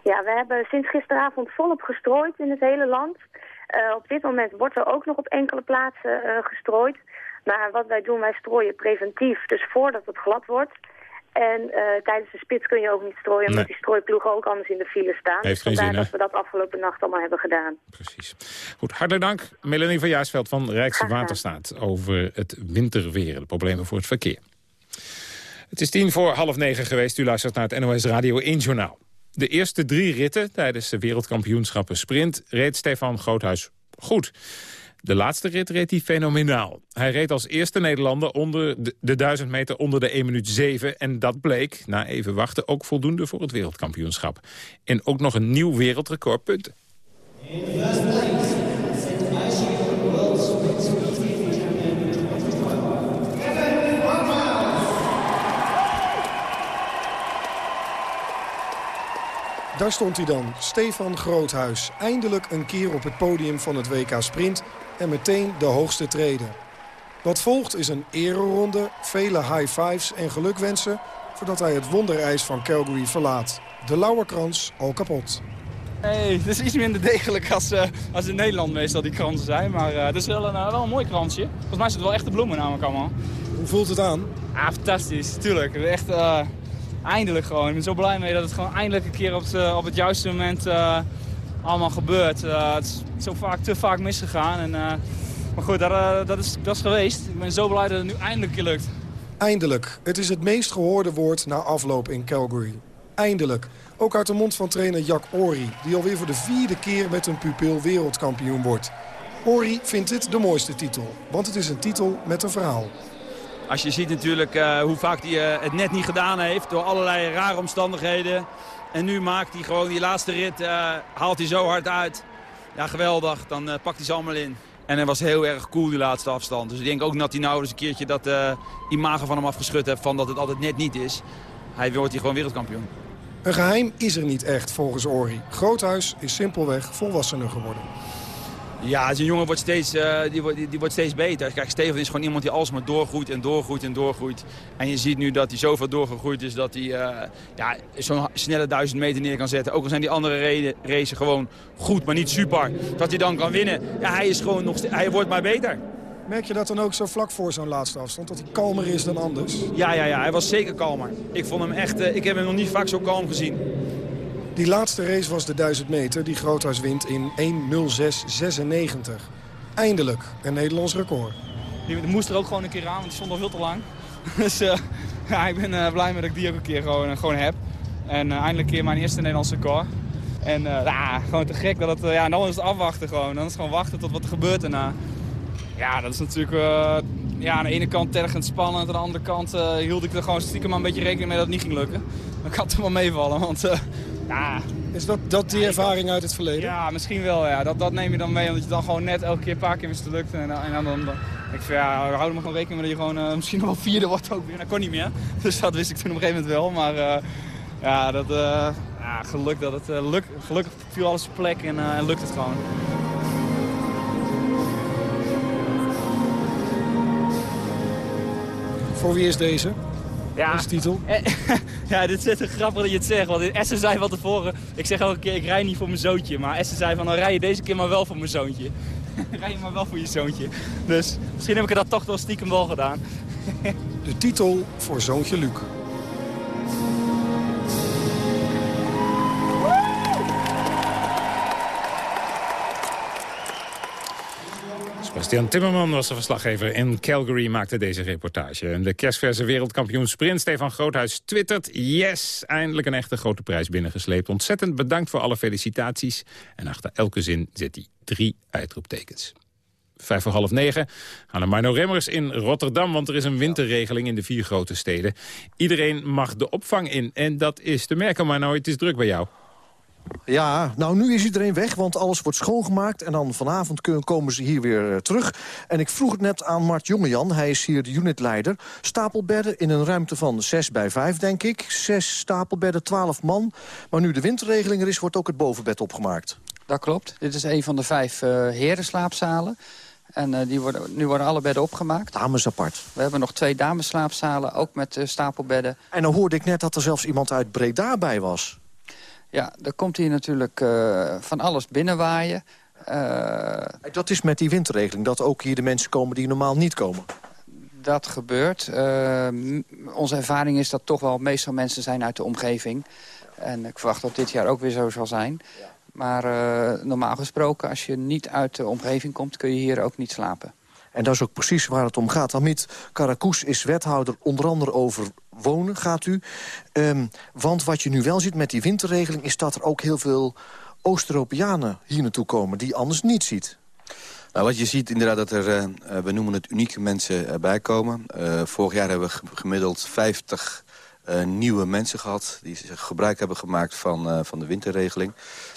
Ja, we hebben sinds gisteravond volop gestrooid in het hele land. Uh, op dit moment wordt er ook nog op enkele plaatsen uh, gestrooid. Maar wat wij doen, wij strooien preventief, dus voordat het glad wordt. En uh, tijdens de spits kun je ook niet strooien, omdat Nee. die strooiploegen ook anders in de file staan. Heeft geen Vandaar zin, dat we dat afgelopen nacht allemaal hebben gedaan. Precies. Goed, hartelijk dank. Melanie van Jaarsveld van Rijkswaterstaat over het winterweer. De problemen voor het verkeer. Het is tien voor half negen geweest. U luistert naar het NOS Radio 1 Journaal. De eerste drie ritten tijdens de wereldkampioenschappen sprint reed Stefan Groothuis goed. De laatste rit reed hij fenomenaal. Hij reed als eerste Nederlander onder de, de 1000 meter onder de 1 minuut 7. En dat bleek, na even wachten, ook voldoende voor het wereldkampioenschap. En ook nog een nieuw wereldrecord punten. Daar stond hij dan, Stefan Groothuis. Eindelijk een keer op het podium van het WK Sprint en meteen de hoogste treden. Wat volgt is een ereronde, vele high fives en gelukwensen... voordat hij het wonderijs van Calgary verlaat. De lauwerkrans al kapot. Hey, het is iets minder degelijk als, uh, als in Nederland meestal die kransen zijn. Maar uh, het is wel een, uh, wel een mooi kransje. Volgens mij zitten wel echte bloemen namelijk allemaal. Hoe voelt het aan? Ah, fantastisch, tuurlijk. Echt eindelijk gewoon. Ik ben zo blij mee dat het gewoon eindelijk een keer op het, op het juiste moment allemaal gebeurt. het is zo vaak, te vaak misgegaan. En, maar goed, dat, dat, is, dat is geweest. Ik ben zo blij dat het nu eindelijk keer lukt. Eindelijk. Het is het meest gehoorde woord na afloop in Calgary. Eindelijk. Ook uit de mond van trainer Jack Ori, die alweer voor de vierde keer met een pupil wereldkampioen wordt. Ori vindt dit de mooiste titel, want het is een titel met een verhaal. Als je ziet natuurlijk uh, hoe vaak hij uh, het net niet gedaan heeft door allerlei rare omstandigheden. En nu maakt hij gewoon die laatste rit, uh, haalt hij zo hard uit. Ja, geweldig. Dan pakt hij ze allemaal in. En hij was heel erg cool die laatste afstand. Dus ik denk ook dat hij nou eens een keertje dat imago van hem afgeschud heeft van dat het altijd net niet is. Hij wordt hier gewoon wereldkampioen. Een geheim is er niet echt, volgens Ori. Groothuis is simpelweg volwassener geworden. Ja, zo'n jongen wordt steeds, uh, die, wordt, die, die, wordt steeds beter. Kijk, Steven is gewoon iemand die alsmaar doorgroeit en doorgroeit en doorgroeit. En je ziet nu dat hij zoveel doorgegroeid is dat hij uh, ja, zo'n snelle duizend meter neer kan zetten. Ook al zijn die andere racen gewoon goed, maar niet super. Dat hij dan kan winnen. Ja, hij, is gewoon nog, hij wordt maar beter. Merk je dat dan ook zo vlak voor zo'n laatste afstand? Dat hij kalmer is dan anders? Ja, ja, ja, hij was zeker kalmer. Ik, vond hem echt, uh, ik heb hem nog niet vaak zo kalm gezien. Die laatste race was de 1000 meter die Groothuis wint in 1.06.96. Eindelijk een Nederlands record. Die moest er ook gewoon een keer aan, want die stond al veel te lang. dus uh, ja, ik ben uh, blij met dat ik die ook een keer gewoon, uh, gewoon heb. En eindelijk een keer mijn eerste Nederlands record. En ja, gewoon te gek dat het, ja, dan is het afwachten gewoon. Dan is het gewoon wachten tot wat er gebeurt daarna. Ja, dat is natuurlijk ja, aan de ene kant tergend spannend. Aan de andere kant hield ik er gewoon stiekem maar een beetje rekening mee dat het niet ging lukken. Dan kan het wel meevallen, want ja... Is dat, dat die ervaring uit het verleden? Ja, misschien wel. Ja. Dat, dat neem je dan mee, omdat je dan gewoon net elke keer een paar keer lukken. En, en dan, dan, dan ik vind, ja, we houden maar gewoon rekening mee dat je gewoon uh, misschien nog wel vierde wordt ook weer. Dat kon niet meer. Dus dat wist ik toen op een gegeven moment wel. Maar ja, dat, ja, geluk dat het lukt. Gelukkig viel alles op plek en, en lukt het gewoon. Voor wie is deze? Ja. Deze titel? ja, dit is grappig dat je het zegt. Want Essen zei van tevoren, ik zeg elke keer, ik rij niet voor mijn zoontje. Maar Essen zei van, dan rij je deze keer maar wel voor mijn zoontje. rij je maar wel voor je zoontje. Dus misschien heb ik dat toch wel stiekem wel gedaan. De titel voor zoontje Luc. Sebastian Timmerman was de verslaggever in Calgary, maakte deze reportage. En de kerstverse wereldkampioen sprint Stefan Groothuis twittert... Yes, eindelijk een echte grote prijs binnengesleept. Ontzettend bedankt voor alle felicitaties. En achter elke zin zit hij drie uitroeptekens. Vijf voor half negen gaan de Marno Remmers in Rotterdam... want er is een winterregeling in de vier grote steden. Iedereen mag de opvang in en dat is te merken, Marno. Het is druk bij jou. Ja, nou nu is iedereen weg, want alles wordt schoongemaakt... en dan vanavond kunnen, komen ze hier weer uh, terug. En ik vroeg het net aan Mart Jongejan, hij is hier de unitleider. Stapelbedden in een ruimte van 6 bij 5, denk ik. Zes stapelbedden, 12 man. Maar nu de winterregeling er is, wordt ook het bovenbed opgemaakt. Dat klopt. Dit is een van de vijf uh, herenslaapzalen. En uh, die worden, nu worden alle bedden opgemaakt. Dames apart. We hebben nog twee dameslaapzalen, ook met stapelbedden. En dan hoorde ik net dat er zelfs iemand uit Breda bij was. Ja, er komt hier natuurlijk uh, van alles binnenwaaien. Uh, dat is met die winterregeling, dat ook hier de mensen komen die normaal niet komen? Dat gebeurt. Uh, onze ervaring is dat toch wel meestal mensen zijn uit de omgeving. En ik verwacht dat dit jaar ook weer zo zal zijn. Maar normaal gesproken, als je niet uit de omgeving komt... kun je hier ook niet slapen. En dat is ook precies waar het om gaat. Hamid Karakous is wethouder onder andere over wonen, gaat u. Um, want wat je nu wel ziet met die winterregeling... is dat er ook heel veel Oost-Europeanen hier naartoe komen... die anders niet ziet. Nou, wat je ziet inderdaad dat er, uh, we noemen het unieke mensen uh, bij komen. Uh, vorig jaar hebben we gemiddeld 50 nieuwe mensen gehad... die gebruik hebben gemaakt van, van de winterregeling.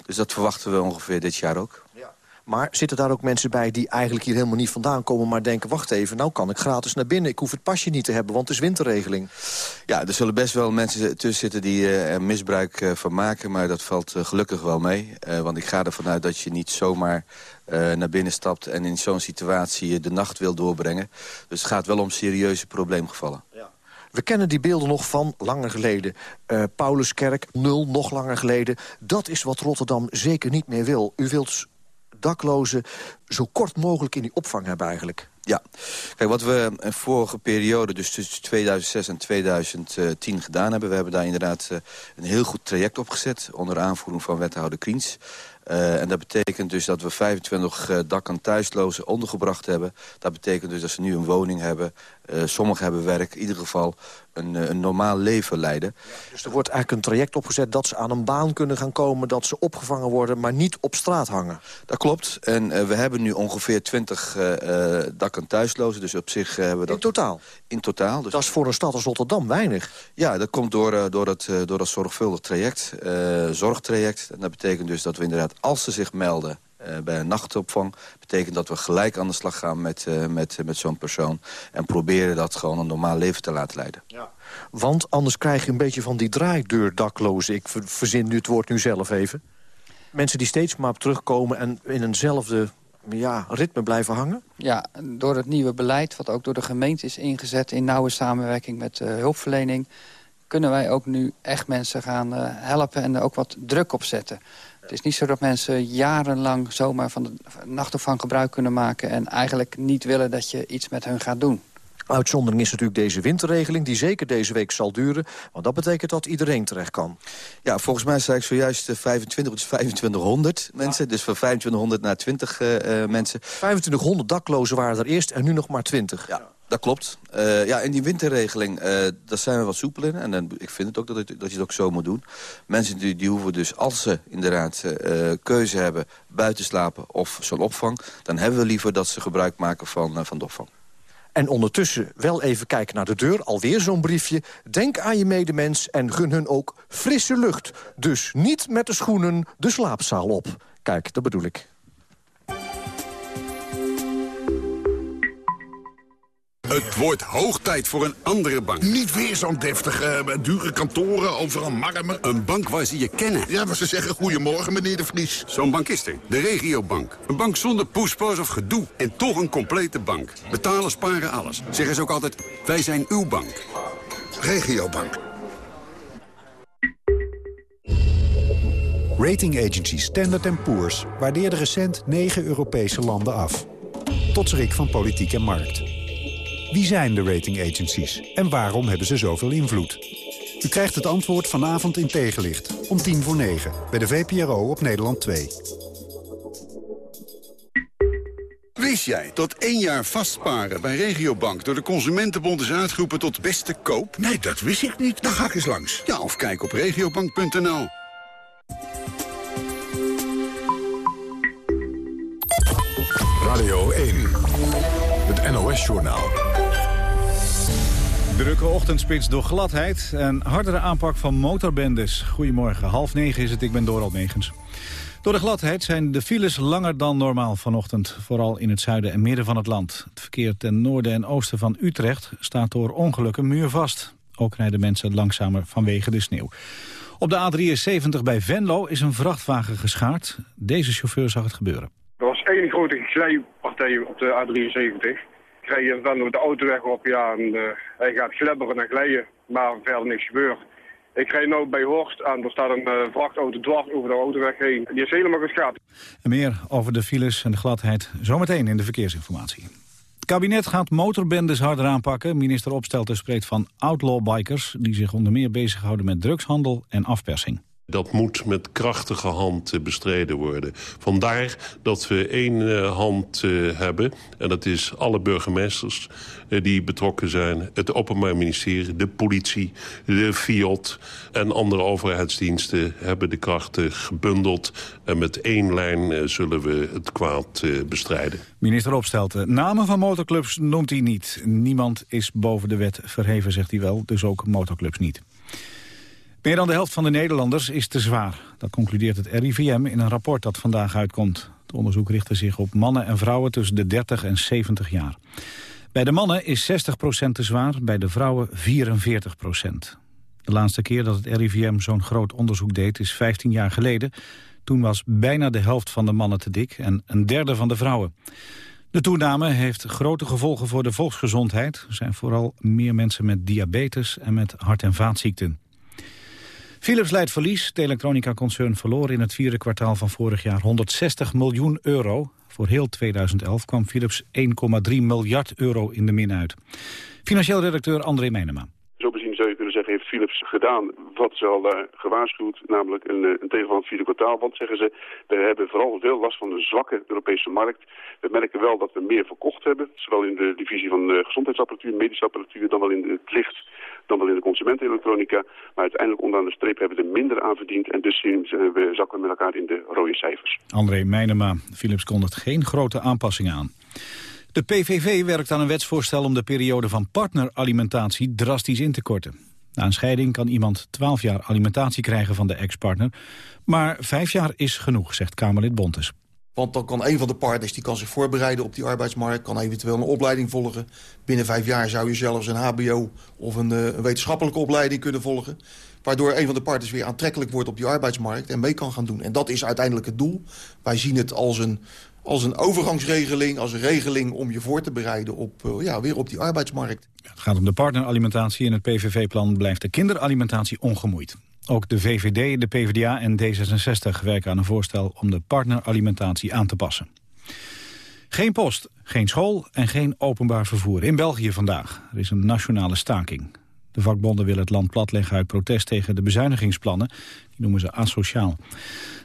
Dus dat verwachten we ongeveer dit jaar ook. Maar zitten daar ook mensen bij die eigenlijk hier helemaal niet vandaan komen... maar denken, wacht even, nou kan ik gratis naar binnen. Ik hoef het pasje niet te hebben, want het is winterregeling. Ja, er zullen best wel mensen tussen zitten die uh, er misbruik uh, van maken... maar dat valt uh, gelukkig wel mee. want ik ga ervan uit dat je niet zomaar naar binnen stapt... en in zo'n situatie de nacht wil doorbrengen. Dus het gaat wel om serieuze probleemgevallen. Ja. We kennen die beelden nog van langer geleden. Uh, Pauluskerk, nul, nog langer geleden. Dat is wat Rotterdam zeker niet meer wil. U wilt daklozen zo kort mogelijk in die opvang hebben eigenlijk. Ja, kijk, wat we in vorige periode, dus tussen 2006 en 2010 gedaan hebben... we hebben daar inderdaad eh, een heel goed traject opgezet... onder aanvoering van wethouder Kriens. Uh, en dat betekent dus dat we 25 uh, dak- en thuislozen ondergebracht hebben. Dat betekent dus dat ze nu een woning hebben. Sommigen hebben werk. In ieder geval een, een normaal leven leiden. dus er wordt eigenlijk een traject opgezet dat ze aan een baan kunnen gaan komen... dat ze opgevangen worden, maar niet op straat hangen. Dat klopt. En we hebben nu ongeveer 20 dak- en thuislozen. Dus op zich hebben we dat... In totaal? In totaal. Dus... Dat is voor een stad als Rotterdam weinig. Ja, dat komt door, door, het, door dat zorgvuldig traject. zorgtraject. En dat betekent dus dat we inderdaad als ze zich melden uh, bij een nachtopvang... betekent dat we gelijk aan de slag gaan met, uh, met, met zo'n persoon... en proberen dat gewoon een normaal leven te laten leiden. Ja. Want anders krijg je een beetje van die draaideurdaklozen. Ik verzin nu het woord nu zelf even. Mensen die steeds maar op terugkomen en in eenzelfde ja, ritme blijven hangen? Ja, door het nieuwe beleid, wat ook door de gemeente is ingezet... in nauwe samenwerking met uh, hulpverlening... kunnen wij ook nu echt mensen gaan helpen en er ook wat druk op zetten. Het is niet zo dat mensen jarenlang zomaar van de nachtopvang gebruik kunnen maken... en eigenlijk niet willen dat je iets met hun gaat doen. Uitzondering is natuurlijk deze winterregeling, die zeker deze week zal duren. Want dat betekent dat iedereen terecht kan. Ja, volgens mij zei ik zojuist 25, dus 2500 mensen. Dus van 2500 naar 20 uh, mensen. 2500 daklozen waren er eerst en nu nog maar 20. Ja. Dat klopt. Uh, ja, in die winterregeling, uh, daar zijn we wat soepel in. En ik vind het ook dat, het, dat je het ook zo moet doen. Mensen die, die hoeven dus, als ze inderdaad uh, keuze hebben... buiten slapen of zo'n opvang... dan hebben we liever dat ze gebruik maken van, van de opvang. En ondertussen wel even kijken naar de deur, alweer zo'n briefje. Denk aan je medemens en gun hun ook frisse lucht. Dus niet met de schoenen de slaapzaal op. Kijk, dat bedoel ik. Het wordt hoog tijd voor een andere bank. Niet weer zo'n deftige, uh, dure kantoren, overal marmer. Een bank waar ze je kennen. Ja, waar ze zeggen goedemorgen, meneer de Vries. Zo'n bank is er. De regiobank. Een bank zonder poespas of gedoe. En toch een complete bank. Betalen, sparen, alles. Zeggen ze ook altijd, wij zijn uw bank. Regiobank. Rating agency Standard Poor's waardeerde recent 9 Europese landen af. Tot schrik van politiek en markt. Wie zijn de rating agencies en waarom hebben ze zoveel invloed? U krijgt het antwoord vanavond in tegenlicht. Om tien voor negen bij de VPRO op Nederland 2. Wist jij dat één jaar vastparen bij Regiobank door de Consumentenbond is uitgeroepen tot beste koop? Nee, dat wist ik niet. Dan ga ik eens langs. Ja, of kijk op regiobank.nl. Radio 1, het NOS-journaal. Drukke ochtendspits door gladheid en hardere aanpak van motorbendes. Goedemorgen, half negen is het, ik ben Doral Megens. Door de gladheid zijn de files langer dan normaal vanochtend. Vooral in het zuiden en midden van het land. Het verkeer ten noorden en oosten van Utrecht staat door ongelukken muurvast. Ook rijden mensen langzamer vanwege de sneeuw. Op de A73 bij Venlo is een vrachtwagen geschaard. Deze chauffeur zag het gebeuren. Er was één grote glijpartij op de A73. Ik rijd in Venlo de autoweg op, ja, en uh, hij gaat glebberen en glijden, maar verder niks gebeurt. Ik rijd nu bij Horst en er staat een uh, vrachtauto dwars over de autoweg heen. Die is helemaal geschaad. Meer over de files en de gladheid zometeen in de verkeersinformatie. Het kabinet gaat motorbendes harder aanpakken. Minister Opstelten spreekt van outlaw bikers... die zich onder meer bezighouden met drugshandel en afpersing. Dat moet met krachtige hand eh, bestreden worden. Vandaar dat we één uh, hand uh, hebben. En dat is alle burgemeesters die betrokken zijn. Het Openbaar Ministerie, de politie, de FIOD en andere overheidsdiensten... hebben de krachten gebundeld. En met één lijn zullen we het kwaad bestrijden. Minister Opstelten, namen van motorclubs noemt hij niet. Niemand is boven de wet verheven, zegt hij wel. Dus ook motorclubs niet. Meer dan de helft van de Nederlanders is te zwaar. Dat concludeert het RIVM in een rapport dat vandaag uitkomt. Het onderzoek richtte zich op mannen en vrouwen tussen de 30 en 70 jaar. Bij de mannen is 60% te zwaar, bij de vrouwen 44% De laatste keer dat het RIVM zo'n groot onderzoek deed is 15 jaar geleden. Toen was bijna de helft van de mannen te dik en een derde van de vrouwen. De toename heeft grote gevolgen voor de volksgezondheid. Er zijn vooral meer mensen met diabetes en met hart- en vaatziekten. Philips leidt verlies. Het elektronica-concern verloor in het vierde kwartaal van vorig jaar 160 miljoen euro. Voor heel 2011 kwam Philips 1,3 miljard euro in de min uit. Financieel redacteur André Menema. Zou je kunnen zeggen, heeft Philips gedaan wat ze al uh, gewaarschuwd, namelijk een, uh, een tegenval van het vierde kwartaal. Want zeggen ze, we hebben vooral veel last van de zwakke Europese markt. We merken wel dat we meer verkocht hebben, zowel in de divisie van uh, gezondheidsapparatuur, medische apparatuur, dan wel in het licht, dan wel in de consumentenelektronica. Maar uiteindelijk onderaan de streep hebben we er minder aan verdiend en dus we zakken met elkaar in de rode cijfers. André Meijnema, Philips kondigt geen grote aanpassingen aan. De PVV werkt aan een wetsvoorstel om de periode van partneralimentatie drastisch in te korten. Na een scheiding kan iemand 12 jaar alimentatie krijgen van de ex-partner. Maar vijf jaar is genoeg, zegt Kamerlid Bontes. Want dan kan een van de partners die kan zich voorbereiden op die arbeidsmarkt... kan eventueel een opleiding volgen. Binnen vijf jaar zou je zelfs een hbo of een, uh, een wetenschappelijke opleiding kunnen volgen. Waardoor een van de partners weer aantrekkelijk wordt op die arbeidsmarkt... en mee kan gaan doen. En dat is uiteindelijk het doel. Wij zien het als een, als een overgangsregeling, als een regeling om je voor te bereiden op, uh, ja, weer op die arbeidsmarkt. Het gaat om de partneralimentatie. In het PVV-plan blijft de kinderalimentatie ongemoeid. Ook de VVD, de PvdA en D66 werken aan een voorstel om de partneralimentatie aan te passen. Geen post, geen school en geen openbaar vervoer. In België vandaag. Er is een nationale staking. De vakbonden willen het land platleggen uit protest tegen de bezuinigingsplannen. Die noemen ze asociaal.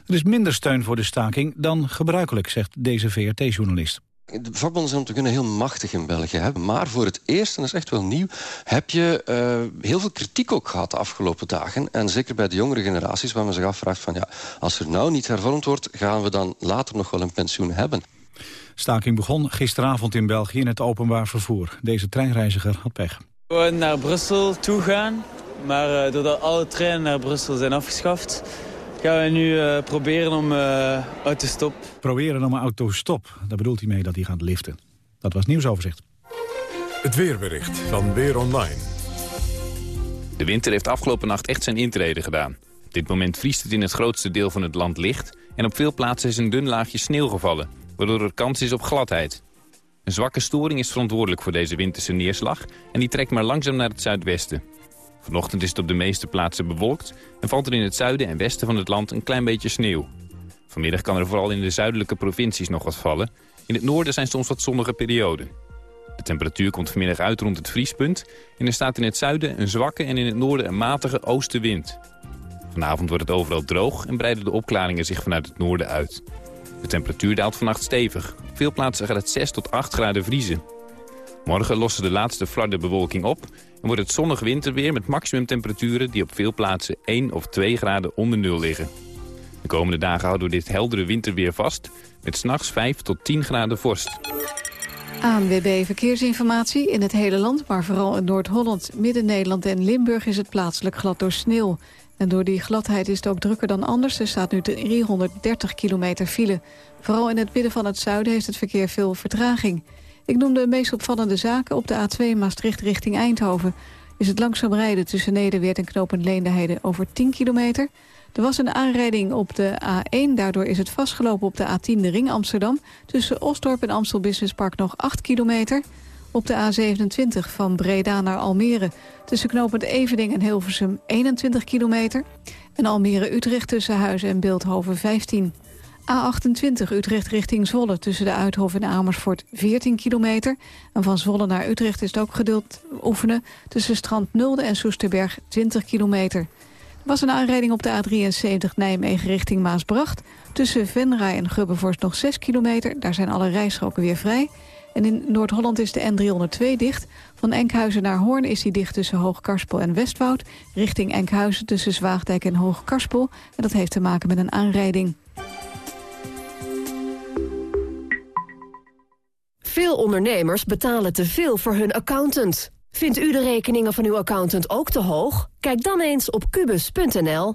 Er is minder steun voor de staking dan gebruikelijk, zegt deze VRT-journalist. De vakbonden zijn natuurlijk heel machtig in België. Hè? Maar voor het eerst, en dat is echt wel nieuw... heb je uh, heel veel kritiek ook gehad de afgelopen dagen. En zeker bij de jongere generaties, waar men zich afvraagt van... ja, als er nou niet hervormd wordt, gaan we dan later nog wel een pensioen hebben. Staking begon gisteravond in België in het openbaar vervoer. Deze treinreiziger had pech. We naar Brussel toe gaan, maar uh, doordat alle treinen naar Brussel zijn afgeschaft gaan we nu uh, proberen om uh, autostop. Proberen om een autostop. Daar bedoelt hij mee dat hij gaat liften. Dat was nieuwsoverzicht. Het weerbericht van Weer Online. De winter heeft afgelopen nacht echt zijn intrede gedaan. Op dit moment vriest het in het grootste deel van het land licht... en op veel plaatsen is een dun laagje sneeuw gevallen... waardoor er kans is op gladheid. Een zwakke storing is verantwoordelijk voor deze winterse neerslag... en die trekt maar langzaam naar het zuidwesten. Vanochtend is het op de meeste plaatsen bewolkt en valt er in het zuiden en westen van het land een klein beetje sneeuw. Vanmiddag kan er vooral in de zuidelijke provincies nog wat vallen. In het noorden zijn soms wat zonnige perioden. De temperatuur komt vanmiddag uit rond het vriespunt... en er staat in het zuiden een zwakke en in het noorden een matige oostenwind. Vanavond wordt het overal droog en breiden de opklaringen zich vanuit het noorden uit. De temperatuur daalt vannacht stevig. Op veel plaatsen gaat het 6 tot 8 graden vriezen. Morgen lossen de laatste flarden bewolking op... en wordt het zonnig winterweer met maximumtemperaturen... die op veel plaatsen 1 of 2 graden onder nul liggen. De komende dagen houden we dit heldere winterweer vast... met s'nachts 5 tot 10 graden vorst. ANWB Verkeersinformatie in het hele land, maar vooral in Noord-Holland, Midden-Nederland en Limburg is het plaatselijk glad door sneeuw. En door die gladheid is het ook drukker dan anders. Er staat nu 330 kilometer file. Vooral in het midden van het zuiden heeft het verkeer veel vertraging. Ik noem de meest opvallende zaken op de A2 Maastricht richting Eindhoven. Is het langzaam rijden tussen Nederweert en Knopend Leendeheide over 10 kilometer. Er was een aanrijding op de A1, daardoor is het vastgelopen op de A10 de ring Amsterdam. Tussen Osdorp en Amstel Business Park nog 8 kilometer. Op de A27 van Breda naar Almere. Tussen knooppunt Evening en Hilversum 21 kilometer. En Almere-Utrecht tussen Huizen en Beeldhoven 15. A28 Utrecht richting Zwolle tussen de Uithof en Amersfoort 14 kilometer. En van Zwolle naar Utrecht is het ook geduld oefenen tussen Strand Nulde en Soesterberg 20 kilometer. Er was een aanrijding op de A73 Nijmegen richting Maasbracht. Tussen Venray en Grubbevorst nog 6 kilometer. Daar zijn alle rijstroken weer vrij. En in Noord-Holland is de N302 dicht. Van Enkhuizen naar Hoorn is die dicht tussen Hoogkarspel en Westwoud. Richting Enkhuizen tussen Zwaagdijk en Hoogkarspel. En dat heeft te maken met een aanrijding. Veel ondernemers betalen te veel voor hun accountant. Vindt u de rekeningen van uw accountant ook te hoog? Kijk dan eens op kubus.nl.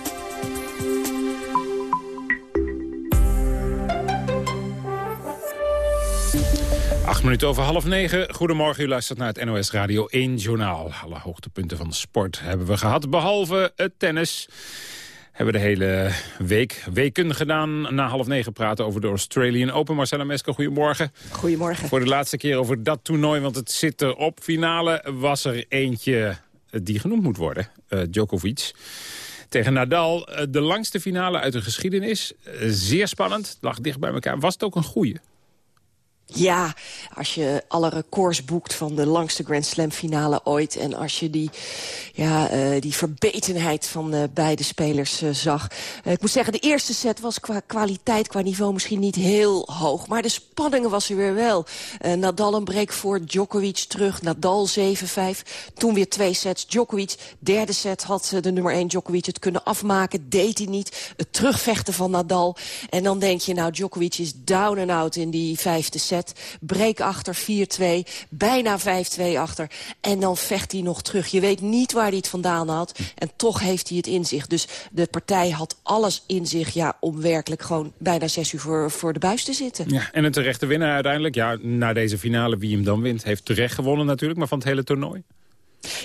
Acht minuten over half negen. Goedemorgen, u luistert naar het NOS Radio 1 Journaal. Alle hoogtepunten van de sport hebben we gehad, behalve het tennis. Hebben de hele week, weken gedaan. Na half negen praten over de Australian Open. Marcella Mesker, goedemorgen. Goedemorgen. Voor de laatste keer over dat toernooi, want het zit erop. Finale was er eentje die genoemd moet worden. Uh, Djokovic tegen Nadal. Uh, de langste finale uit de geschiedenis. Zeer spannend, lag dicht bij elkaar. Was het ook een goeie? Ja, als je alle records boekt van de langste Grand Slam finale ooit... en als je die, ja, uh, die verbetenheid van uh, beide spelers uh, zag. ik moet zeggen, de eerste set was qua kwaliteit, qua niveau misschien niet heel hoog. Maar de spanning was er weer wel. Nadal een break voor, Djokovic terug, Nadal 7-5. Toen weer twee sets, Djokovic. Derde set had de nummer 1 Djokovic het kunnen afmaken, deed hij niet. Het terugvechten van Nadal. En dan denk je, nou, Djokovic is down and out in die vijfde set. Breek achter 4-2, bijna 5-2 achter. En dan vecht hij nog terug. Je weet niet waar hij het vandaan had. En toch heeft hij het in zich. Dus de partij had alles in zich ja, om werkelijk gewoon bijna zes uur voor, voor de buis te zitten. Ja, en een terechte winnaar uiteindelijk. Ja, na deze finale, wie hem dan wint, heeft terecht gewonnen natuurlijk. Maar van het hele toernooi?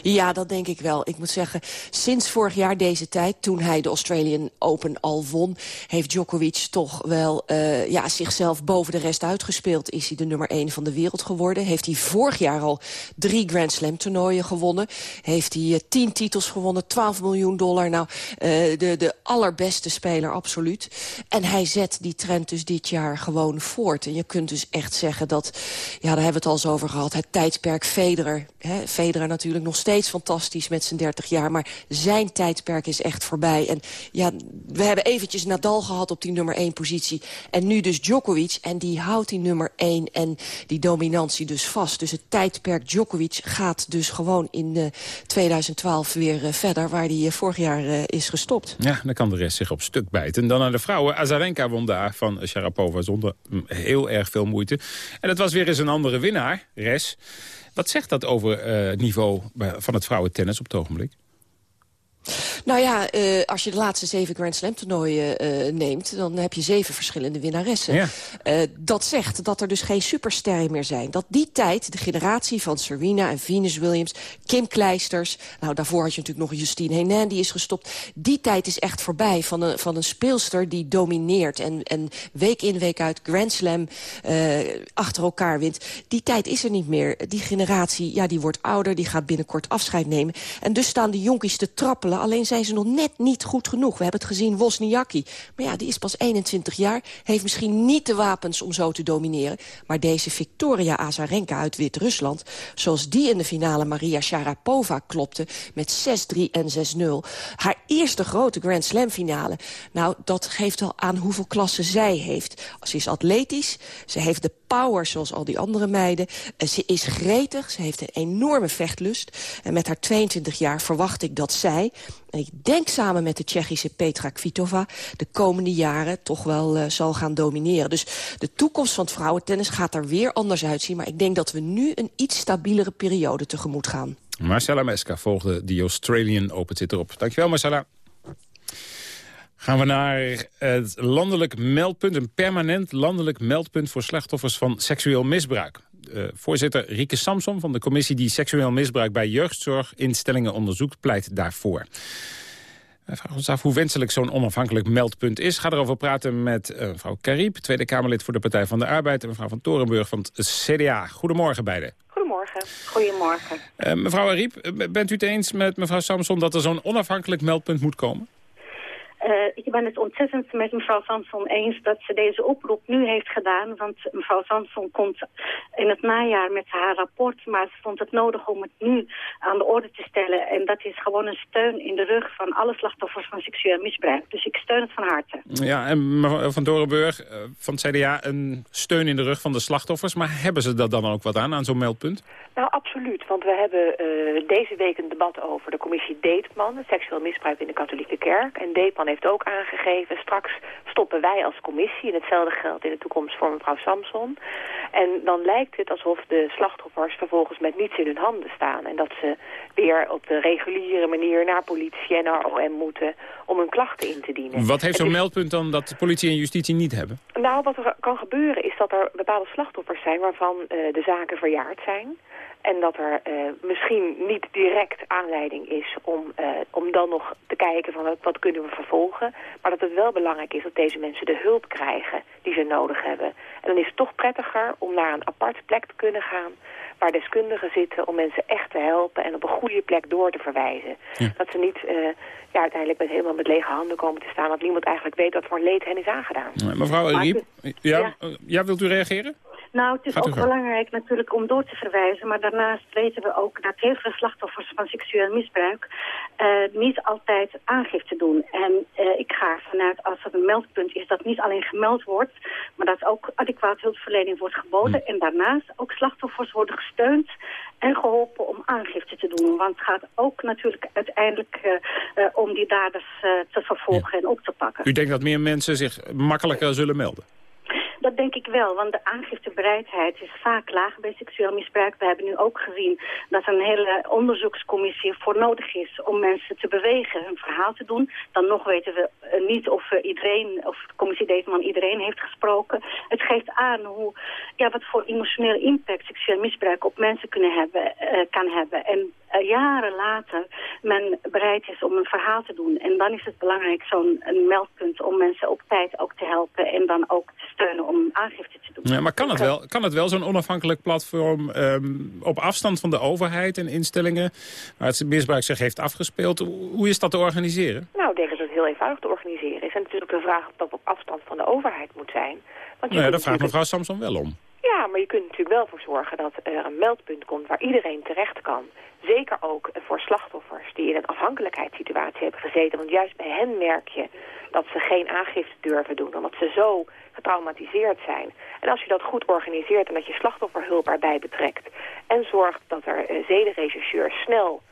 Ja, dat denk ik wel. Ik moet zeggen, sinds vorig jaar deze tijd... toen hij de Australian Open al won... heeft Djokovic toch wel uh, ja, zichzelf boven de rest uitgespeeld. Is hij de nummer 1 van de wereld geworden. Heeft hij vorig jaar al drie Grand Slam toernooien gewonnen. Heeft hij uh, tien titels gewonnen, 12 miljoen dollar. Nou, uh, de, de allerbeste speler, absoluut. En hij zet die trend dus dit jaar gewoon voort. En je kunt dus echt zeggen dat... ja, daar hebben we het al eens over gehad. Het tijdsperk Federer. Hè, Federer natuurlijk nog steeds fantastisch met zijn 30 jaar. Maar zijn tijdperk is echt voorbij. En ja, we hebben eventjes Nadal gehad op die nummer 1 positie. En nu dus Djokovic. En die houdt die nummer 1 en die dominantie dus vast. Dus het tijdperk Djokovic gaat dus gewoon in uh, 2012 weer uh, verder... waar hij uh, vorig jaar is gestopt. Ja, dan kan de rest zich op stuk bijten. En dan naar de vrouwen. Azarenka won daar van Sharapova zonder heel erg veel moeite. En het was weer eens een andere winnaar, Res... Wat zegt dat over het niveau van het vrouwentennis op het ogenblik? Nou ja, uh, als je de laatste zeven Grand Slam toernooien uh, neemt... dan heb je zeven verschillende winnaressen. Ja. Uh, dat zegt dat er dus geen supersterren meer zijn. Dat die tijd, de generatie van Serena en Venus Williams... Kim Kleisters, nou daarvoor had je natuurlijk nog Justine Henin, die is gestopt. Die tijd is echt voorbij van een, van een speelster die domineert... en, en week in, week uit Grand Slam achter elkaar wint. Die tijd is er niet meer. Die generatie, ja, die wordt ouder, die gaat binnenkort afscheid nemen. En dus staan de jonkies te trappelen. Alleen zijn ze nog net niet goed genoeg. We hebben het gezien, Wozniacki. Maar ja, die is pas 21 jaar. Heeft misschien niet de wapens om zo te domineren. Maar deze Victoria Azarenka uit Wit-Rusland... zoals die in de finale Maria Sharapova klopte... met 6-3 en 6-0. Haar eerste grote Grand Slam finale. Nou, dat geeft wel aan hoeveel klassen zij heeft. Ze is atletisch, ze heeft de power zoals al die andere meiden. Uh, ze is gretig, ze heeft een enorme vechtlust. En met haar 22 jaar verwacht ik dat zij... en ik denk samen met de Tsjechische Petra Kvitova... de komende jaren toch wel uh, zal gaan domineren. Dus de toekomst van het vrouwentennis gaat er weer anders uitzien. Maar ik denk dat we nu een iets stabielere periode tegemoet gaan. Marcella Meska volgde die Australian Open zit erop. Dankjewel Marcella. Gaan we naar het landelijk meldpunt, een permanent landelijk meldpunt voor slachtoffers van seksueel misbruik. Uh, voorzitter Rieke Samson van de commissie die seksueel misbruik bij jeugdzorginstellingen onderzoekt, pleit daarvoor. We vragen ons af hoe wenselijk zo'n onafhankelijk meldpunt is. Ga erover praten met uh, mevrouw Karib, Tweede Kamerlid voor de Partij van de Arbeid... en mevrouw van Torenburg van het CDA. Goedemorgen beiden. Goedemorgen. Goedemorgen. Uh, mevrouw Karib, bent u het eens met mevrouw Samson dat er zo'n onafhankelijk meldpunt moet komen? Uh, ik ben het ontzettend met mevrouw Samson eens dat ze deze oproep nu heeft gedaan. Want mevrouw Samson komt in het najaar met haar rapport. Maar ze vond het nodig om het nu aan de orde te stellen. En dat is gewoon een steun in de rug van alle slachtoffers van seksueel misbruik. Dus ik steun het van harte. Ja, en mevrouw Van Dorenburg uh, van het CDA een steun in de rug van de slachtoffers. Maar hebben ze dat dan ook wat aan, aan zo'n meldpunt? Nou, absoluut. Want we hebben uh, deze week een debat over de commissie Deetman. Seksueel misbruik in de katholieke kerk. En Deetman heeft ook aangegeven, straks stoppen wij als commissie. En hetzelfde geldt in de toekomst voor mevrouw Samson. En dan lijkt het alsof de slachtoffers vervolgens met niets in hun handen staan. En dat ze weer op de reguliere manier naar politie en naar OM moeten om hun klachten in te dienen. Wat heeft zo'n meldpunt dan dat de politie en justitie niet hebben? Nou, wat er kan gebeuren is dat er bepaalde slachtoffers zijn waarvan uh, de zaken verjaard zijn. En dat er uh, misschien niet direct aanleiding is om, uh, om dan nog te kijken van wat, wat kunnen we vervolgen. Maar dat het wel belangrijk is dat deze mensen de hulp krijgen die ze nodig hebben. En dan is het toch prettiger om naar een apart plek te kunnen gaan waar deskundigen zitten om mensen echt te helpen en op een goede plek door te verwijzen. Ja. Dat ze niet uh, ja, uiteindelijk met helemaal met lege handen komen te staan, dat niemand eigenlijk weet wat voor leed hen is aangedaan. Mevrouw Riep, ja, ja. ja, wilt u reageren? Nou, het is ook belangrijk natuurlijk om door te verwijzen. Maar daarnaast weten we ook dat heel veel slachtoffers van seksueel misbruik uh, niet altijd aangifte doen. En uh, ik ga vanuit als het een meldpunt is dat niet alleen gemeld wordt, maar dat ook adequaat hulpverlening wordt geboden. Hm. En daarnaast ook slachtoffers worden gesteund en geholpen om aangifte te doen. Want het gaat ook natuurlijk uiteindelijk uh, uh, om die daders te vervolgen ja. en op te pakken. U denkt dat meer mensen zich makkelijker zullen melden? Dat denk ik wel, want de aangiftebereidheid is vaak laag bij seksueel misbruik. We hebben nu ook gezien dat een hele onderzoekscommissie voor nodig is om mensen te bewegen hun verhaal te doen. Dan nog weten we niet of iedereen, of de commissie Deetman iedereen heeft gesproken. Het geeft aan hoe, ja, wat voor emotionele impact seksueel misbruik op mensen kunnen hebben, uh, kan hebben. En jaren later men bereid is om een verhaal te doen. En dan is het belangrijk zo'n meldpunt om mensen op tijd ook te helpen en dan ook te steunen om aangifte te doen. Ja, maar kan het wel, kan het wel zo'n onafhankelijk platform um, op afstand van de overheid en instellingen waar het misbruik zich heeft afgespeeld? Hoe is dat te organiseren? Nou, ik denk dat het heel eenvoudig te organiseren is. En natuurlijk de vraag of dat op afstand van de overheid moet zijn. Want je nou ja, daar vraagt mevrouw Samson wel om. Ja, maar je kunt natuurlijk wel voor zorgen dat er een meldpunt komt waar iedereen terecht kan. Zeker ook voor slachtoffers die in een afhankelijkheidssituatie hebben gezeten. Want juist bij hen merk je dat ze geen aangifte durven doen. Omdat ze zo getraumatiseerd zijn. En als je dat goed organiseert en dat je slachtofferhulp erbij betrekt... en zorgt dat er uh, zedenrechercheurs snel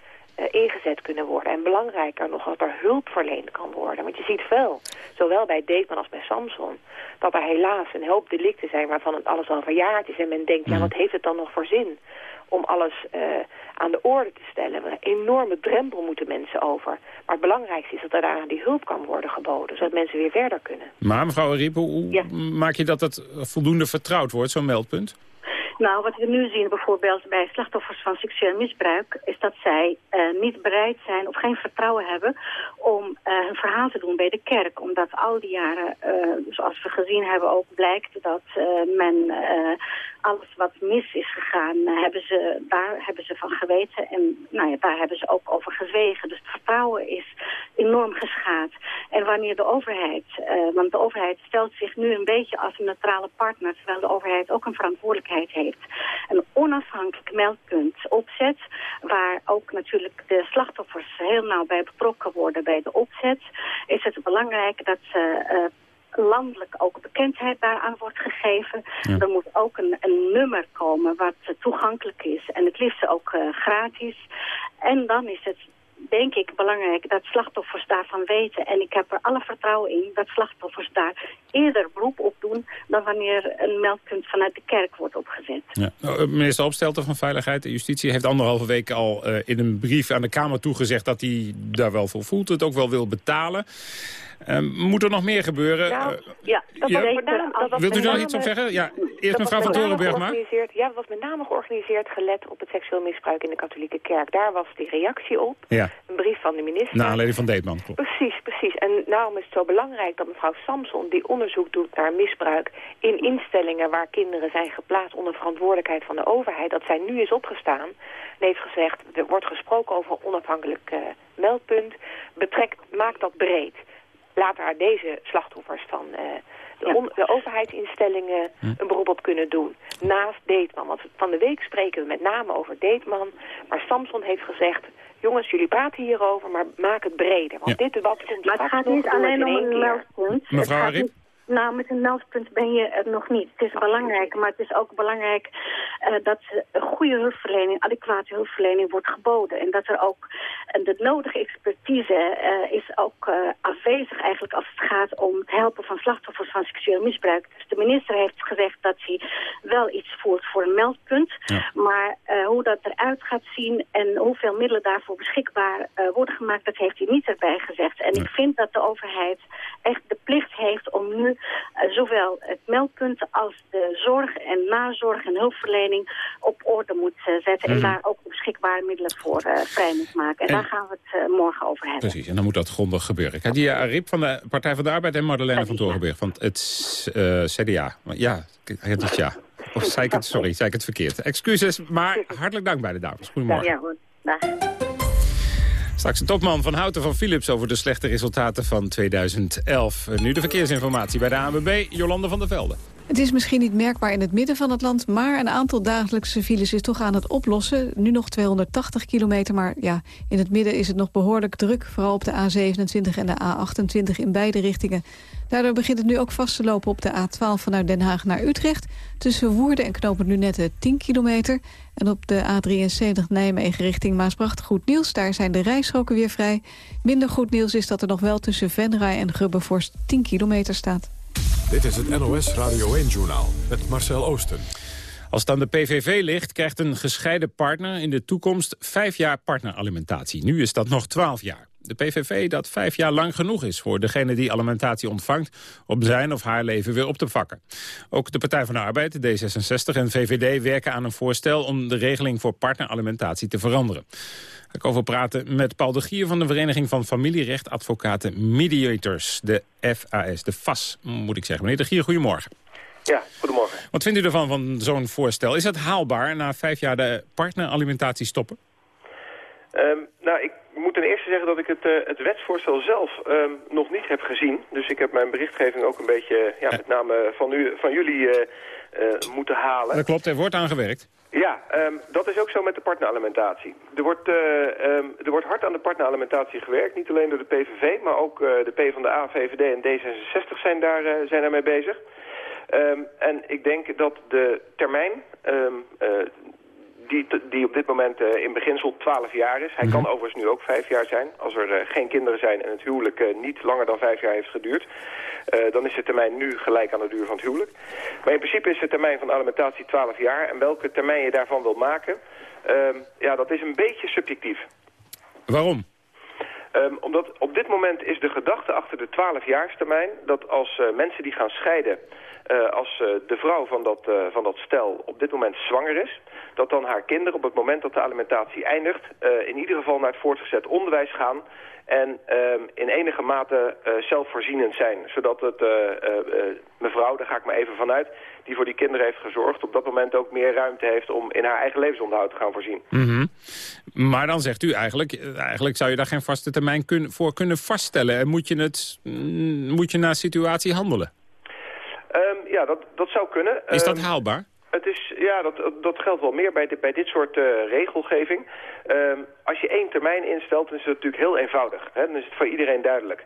ingezet kunnen worden. En belangrijker nog, dat er hulp verleend kan worden. Want je ziet wel, zowel bij Deetman als bij Samson... dat er helaas een hoop delicten zijn waarvan het alles al verjaard is. En men denkt, ja, wat heeft het dan nog voor zin om alles uh, aan de orde te stellen. Een enorme drempel moeten mensen over. Maar het belangrijkste is dat er daaraan die hulp kan worden geboden, zodat mensen weer verder kunnen. Maar mevrouw Riep, hoe maak je dat het voldoende vertrouwd wordt, zo'n meldpunt? Nou, wat we nu zien bijvoorbeeld bij slachtoffers van seksueel misbruik... is dat zij uh, niet bereid zijn of geen vertrouwen hebben om uh, hun verhaal te doen bij de kerk. Omdat al die jaren, uh, zoals we gezien hebben, ook blijkt dat men alles wat mis is gegaan, hebben ze, daar hebben ze van geweten. En nou ja, daar hebben ze ook over gezwegen. Dus het vertrouwen is enorm geschaad. En wanneer de overheid, want de overheid stelt zich nu een beetje als een neutrale partner... terwijl de overheid ook een verantwoordelijkheid heeft een onafhankelijk meldpunt opzet... waar ook natuurlijk de slachtoffers heel nauw bij betrokken worden bij de opzet... is het belangrijk dat ze... Uh, landelijk ook bekendheid daaraan wordt gegeven. Er moet ook een, een, nummer komen wat toegankelijk is en het liefst ook uh, gratis. En dan is het denk ik belangrijk dat slachtoffers daarvan weten. En ik heb er alle vertrouwen in dat slachtoffers daar eerder beroep op doen... dan wanneer een meldpunt vanuit de kerk wordt opgezet. Ja. Nou, minister Opstelten van Veiligheid en Justitie heeft anderhalve week al uh, in een brief aan de Kamer toegezegd... dat hij daar wel voor voelt, het ook wel wil betalen. Um, moet er nog meer gebeuren? Nou, eh, ja, dat ja? Was dat was Wilt u daar iets op zeggen? Ja, eerst mevrouw van Torenburg maar. Ja, dat was met name georganiseerd gelet op het seksueel misbruik in de katholieke kerk. Daar was die reactie op. Ja. Een brief van de minister. Naar aanleiding van Deetman. Precies, precies. En daarom is het zo belangrijk dat mevrouw Samson, die onderzoek doet naar misbruik in instellingen waar kinderen zijn geplaatst onder verantwoordelijkheid van de overheid, dat zij nu is opgestaan en heeft gezegd, er wordt gesproken over een onafhankelijk uh, meldpunt. Betrekt, maak dat breed laat daar deze slachtoffers van uh, de, de, overheidsinstellingen hm. een beroep op kunnen doen. Naast Deetman. Want van de week spreken we met name over Deetman. Maar Samson heeft gezegd, jongens, jullie praten hierover, maar maak het breder. Want dit debat komt Maar het gaat niet alleen om een meldpunt. Mevrouw nou, met een meldpunt ben je het nog niet. Het is belangrijk, maar het is ook belangrijk uh, dat goede hulpverlening, adequate hulpverlening wordt geboden. En dat er ook uh, de nodige expertise uh, is ook afwezig eigenlijk als het gaat om het helpen van slachtoffers van seksueel misbruik. Dus de minister heeft gezegd dat hij wel iets voert voor een meldpunt. Maar hoe dat eruit gaat zien en hoeveel middelen daarvoor beschikbaar worden gemaakt, dat heeft hij niet erbij gezegd. En ik vind dat de overheid echt de plicht heeft om nu uh, zowel het meldpunt als de zorg en nazorg en hulpverlening op orde moet uh, zetten. En mhm. daar ook beschikbare middelen voor uh, vrij moet maken. En, daar gaan we het morgen over hebben. Precies, en dan moet dat grondig gebeuren. Kadia Arip van de Partij van de Arbeid en Madeleine van Torenburg van het CDA. Ja, het is ja. Of zei ik het, sorry, zei ik het verkeerd. Excuses, maar hartelijk dank bij de dames. Goedemorgen. Ja, goed. Dag. Straks een topman van Houten van Philips over de slechte resultaten van 2011. Nu de verkeersinformatie bij de ANWB, Jolande van der Velde. Het is misschien niet merkbaar in het midden van het land... maar een aantal dagelijkse files is toch aan het oplossen. Nu nog 280 kilometer, maar ja, in het midden is het nog behoorlijk druk. Vooral op de A27 en de A28 in beide richtingen. Daardoor begint het nu ook vast te lopen op de A12 vanuit Den Haag naar Utrecht. Tussen Woerden en Knopen nu net 10 kilometer. En op de A73 Nijmegen richting Maasbracht goed nieuws. Daar zijn de rijstroken weer vrij. Minder goed nieuws is dat er nog wel tussen Venray en Grubbervorst 10 kilometer staat. Dit is het NOS Radio 1-journaal met Marcel Oosten. Als het aan de PVV ligt, krijgt een gescheiden partner in de toekomst vijf jaar partneralimentatie. Nu is dat nog twaalf jaar. De PVV dat vijf jaar lang genoeg is voor degene die alimentatie ontvangt... om zijn of haar leven weer op te vakken. Ook de Partij van de Arbeid, D66 en VVD werken aan een voorstel... om de regeling voor partneralimentatie te veranderen. Ga ik over praten met Paul de Gier van de Vereniging van Familierechtadvocaten Mediators. De FAS, de FAS moet ik zeggen. Meneer de Gier, goedemorgen. Ja, goedemorgen. Wat vindt u ervan van zo'n voorstel? Is het haalbaar na vijf jaar de partneralimentatie stoppen? Um, nou, ik moet ten eerste zeggen dat ik het, uh, het wetsvoorstel zelf um, nog niet heb gezien. Dus ik heb mijn berichtgeving ook een beetje, ja, met name van, u, van jullie uh, uh, moeten halen. Dat klopt, er wordt aangewerkt. Ja, um, dat is ook zo met de partneralimentatie. Er wordt, um, er wordt hard aan de partneralimentatie gewerkt. Niet alleen door de PVV, maar ook de PvdA, VVD en D66 zijn, daar, zijn daarmee bezig. Um, en ik denk dat de termijn uh, die, die op dit moment uh, in beginsel 12 jaar is. Hij mm -hmm. kan overigens nu ook 5 jaar zijn. Als er uh, geen kinderen zijn en het huwelijk uh, niet langer dan 5 jaar heeft geduurd... dan is de termijn nu gelijk aan de duur van het huwelijk. Maar in principe is de termijn van alimentatie 12 jaar. En welke termijn je daarvan wil maken... Ehm, ja, dat is een beetje subjectief. Waarom? Ehm, omdat op dit moment is de gedachte achter de 12-jaarstermijn... dat als uh, mensen die gaan scheiden... Uh, als uh, de vrouw van dat, van dat stel op dit moment zwanger is... dat dan haar kinderen op het moment dat de alimentatie eindigt... in ieder geval naar het voortgezet onderwijs gaan... en ehm, in enige mate zelfvoorzienend zijn. Zodat het mevrouw, daar ga ik maar even vanuit... die voor die kinderen heeft gezorgd... op dat moment ook meer ruimte heeft om in haar eigen levensonderhoud te gaan voorzien. -hmm. Maar dan zegt u eigenlijk... eigenlijk zou je daar geen vaste termijn voor kunnen vaststellen. En moet je, het, mm, moet je naar situatie handelen? Ja, dat, dat zou kunnen. Is dat um, haalbaar? Het is, ja, dat, dat geldt wel meer bij dit, bij dit soort uh, regelgeving. Um, als je één termijn instelt, dan is het natuurlijk heel eenvoudig. Hè? Dan is het voor iedereen duidelijk.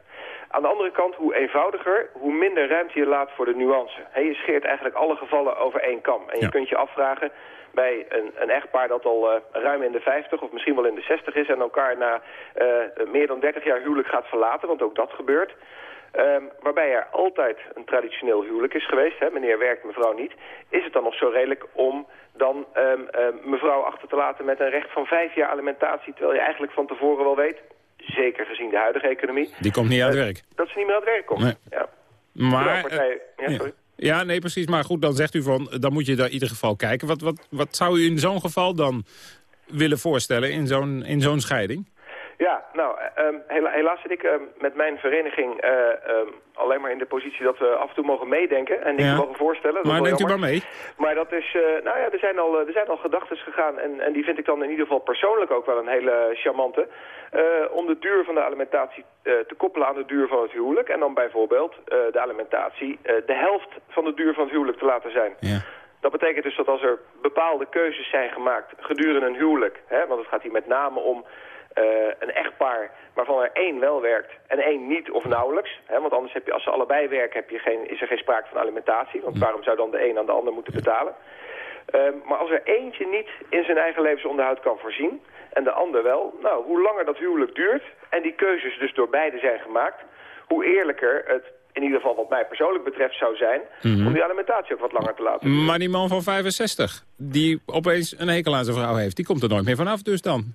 Aan de andere kant, hoe eenvoudiger, hoe minder ruimte je laat voor de nuance. He, je scheert eigenlijk alle gevallen over één kam. En je ja. kunt je afvragen bij een, een echtpaar dat al uh, ruim in de 50 of misschien wel in de 60 is... en elkaar na uh, meer dan 30 jaar huwelijk gaat verlaten, want ook dat gebeurt... Um, waarbij er altijd een traditioneel huwelijk is geweest, hè, meneer werkt, mevrouw niet, is het dan nog zo redelijk om dan um, um, mevrouw achter te laten met een recht van vijf jaar alimentatie, terwijl je eigenlijk van tevoren wel weet, zeker gezien de huidige economie... Die komt niet uit uh, werk. Dat ze niet meer uit werk komt, nee. ja. Maar, partijen, ja, sorry. Ja, nee, precies. Maar goed, dan zegt u van, dan moet je daar in ieder geval kijken. Wat, wat, wat zou u in zo'n geval dan willen voorstellen in zo'n in zo'n scheiding? Ja, nou, um, hela helaas zit ik um, met mijn vereniging uh, um, alleen maar in de positie dat we af en toe mogen meedenken en dingen Ja. mogen voorstellen. Dat Maar denkt u jammer. maar mee. Maar dat is, uh, nou ja, er zijn al, er zijn al gedachten gegaan en, en die vind ik dan in ieder geval persoonlijk ook wel een hele charmante. Uh, om de duur van de alimentatie te koppelen aan de duur van het huwelijk. En dan bijvoorbeeld de alimentatie de helft van de duur van het huwelijk te laten zijn. Ja. Dat betekent dus dat als er bepaalde keuzes zijn gemaakt gedurende een huwelijk... Hè, want het gaat hier met name om uh, een echtpaar waarvan er één wel werkt en één niet of nauwelijks. Hè, want anders heb je, als ze allebei werken, heb je geen, is er geen sprake van alimentatie. Want waarom zou dan de een aan de ander moeten betalen? Uh, maar als er eentje niet in zijn eigen levensonderhoud kan voorzien en de ander wel... nou, hoe langer dat huwelijk duurt en die keuzes dus door beide zijn gemaakt... hoe eerlijker het in ieder geval wat mij persoonlijk betreft zou zijn... Mm -hmm. om die alimentatie ook wat langer te laten duren. Maar die man van 65, die opeens een hekel aan zijn vrouw heeft... die komt er nooit meer vanaf dus dan?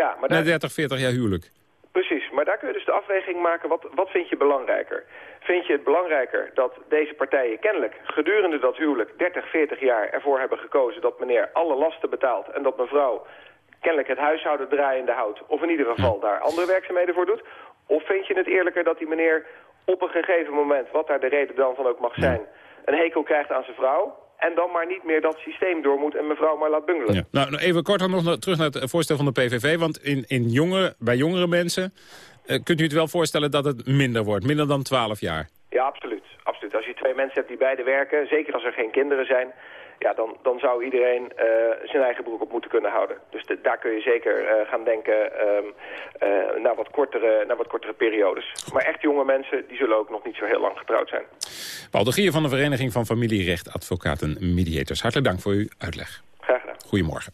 Ja, maar daar... Na 30, 40 jaar huwelijk. Precies, maar daar kun je dus de afweging maken. Wat, wat vind je belangrijker? Vind je het belangrijker dat deze partijen kennelijk gedurende dat huwelijk 30, 40 jaar ervoor hebben gekozen dat meneer alle lasten betaalt en dat mevrouw kennelijk het huishouden draaiende houdt of in ieder geval daar andere werkzaamheden voor doet? Of vind je het eerlijker dat die meneer op een gegeven moment, wat daar de reden dan van ook mag zijn, een hekel krijgt aan zijn vrouw en dan maar niet meer dat systeem door moet en mevrouw maar laat bungelen. Ja. Nou, even kort dan nog terug naar het voorstel van de PVV. Want in, in jonge, bij jongere mensen uh, kunt u het wel voorstellen dat het minder wordt. Minder dan 12 jaar. Ja, absoluut. absoluut. Als je twee mensen hebt die beide werken, zeker als er geen kinderen zijn... Ja, dan, dan zou iedereen uh, zijn eigen broek op moeten kunnen houden. Dus de, daar kun je zeker uh, gaan denken um, uh, naar, wat kortere, naar wat kortere periodes. Maar echt jonge mensen, die zullen ook nog niet zo heel lang getrouwd zijn. Paul de Gier van de Vereniging van Familierecht, Advocaten Mediators. Hartelijk dank voor uw uitleg. Graag gedaan. Goedemorgen.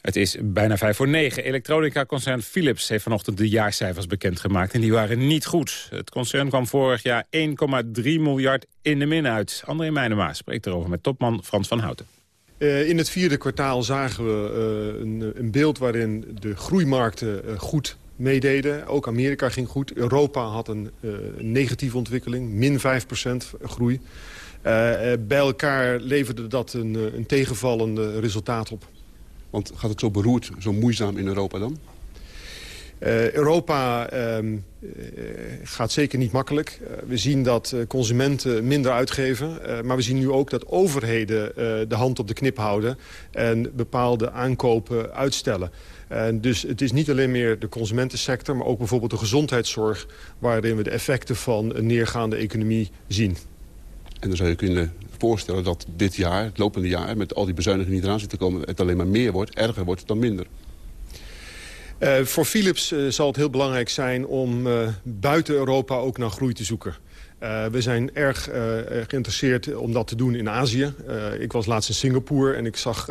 Het is bijna vijf voor negen. Elektronica-concern Philips heeft vanochtend de jaarcijfers bekendgemaakt. En die waren niet goed. Het concern kwam vorig jaar 1,3 miljard in de min uit. André Meijnema spreekt erover met topman Frans van Houten. Uh, in het vierde kwartaal zagen we uh, een, beeld waarin de groeimarkten uh, goed meededen. Ook Amerika ging goed. Europa had een, negatieve ontwikkeling, min 5% groei. bij elkaar leverde dat een, een resultaat op. Want gaat het zo beroerd, zo moeizaam in Europa dan? Uh, Europa uh, gaat zeker niet makkelijk. Uh, we zien dat consumenten minder uitgeven. maar we zien nu ook dat overheden de hand op de knip houden... en bepaalde aankopen uitstellen. dus het is niet alleen meer de consumentensector... maar ook bijvoorbeeld de gezondheidszorg... waarin we de effecten van een neergaande economie zien. En dan zou je kunnen voorstellen dat dit jaar, het lopende jaar... met al die bezuinigingen die eraan zitten komen... het alleen maar meer wordt, erger wordt dan minder. Uh, voor Philips uh, zal het heel belangrijk zijn om uh, buiten Europa ook naar groei te zoeken. We zijn erg geïnteresseerd om dat te doen in Azië. Ik was laatst in Singapore en ik, zag,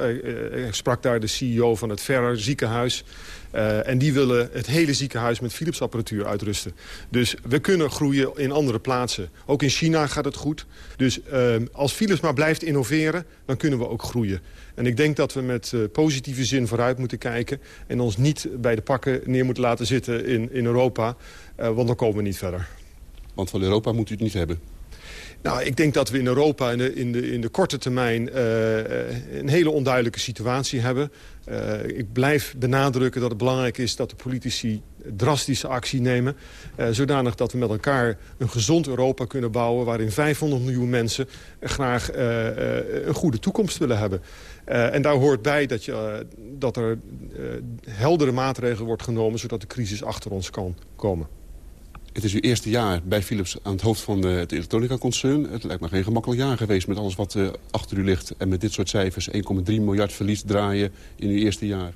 ik sprak daar de CEO van het Ferrer ziekenhuis. En die willen het hele ziekenhuis met Philips apparatuur uitrusten. Dus we kunnen groeien in andere plaatsen. Ook in China gaat het goed. Dus als Philips maar blijft innoveren, dan kunnen we ook groeien. En ik denk dat we met positieve zin vooruit moeten kijken... en ons niet bij de pakken neer moeten laten zitten in, in Europa. want dan komen we niet verder. Want van Europa moet u het niet hebben. Nou, ik denk dat we in Europa in de, in de, in de korte termijn uh, een hele onduidelijke situatie hebben. Uh, ik blijf benadrukken dat het belangrijk is dat de politici drastische actie nemen. Uh, zodanig dat we met elkaar een gezond Europa kunnen bouwen... waarin 500 miljoen mensen graag een goede toekomst willen hebben. en daar hoort bij dat, je, dat er heldere maatregelen wordt genomen... zodat de crisis achter ons kan komen. Het is uw eerste jaar bij Philips aan het hoofd van het elektronica-concern. Het lijkt me geen gemakkelijk jaar geweest met alles wat uh, achter u ligt... en met dit soort cijfers 1,3 miljard verlies draaien in uw eerste jaar.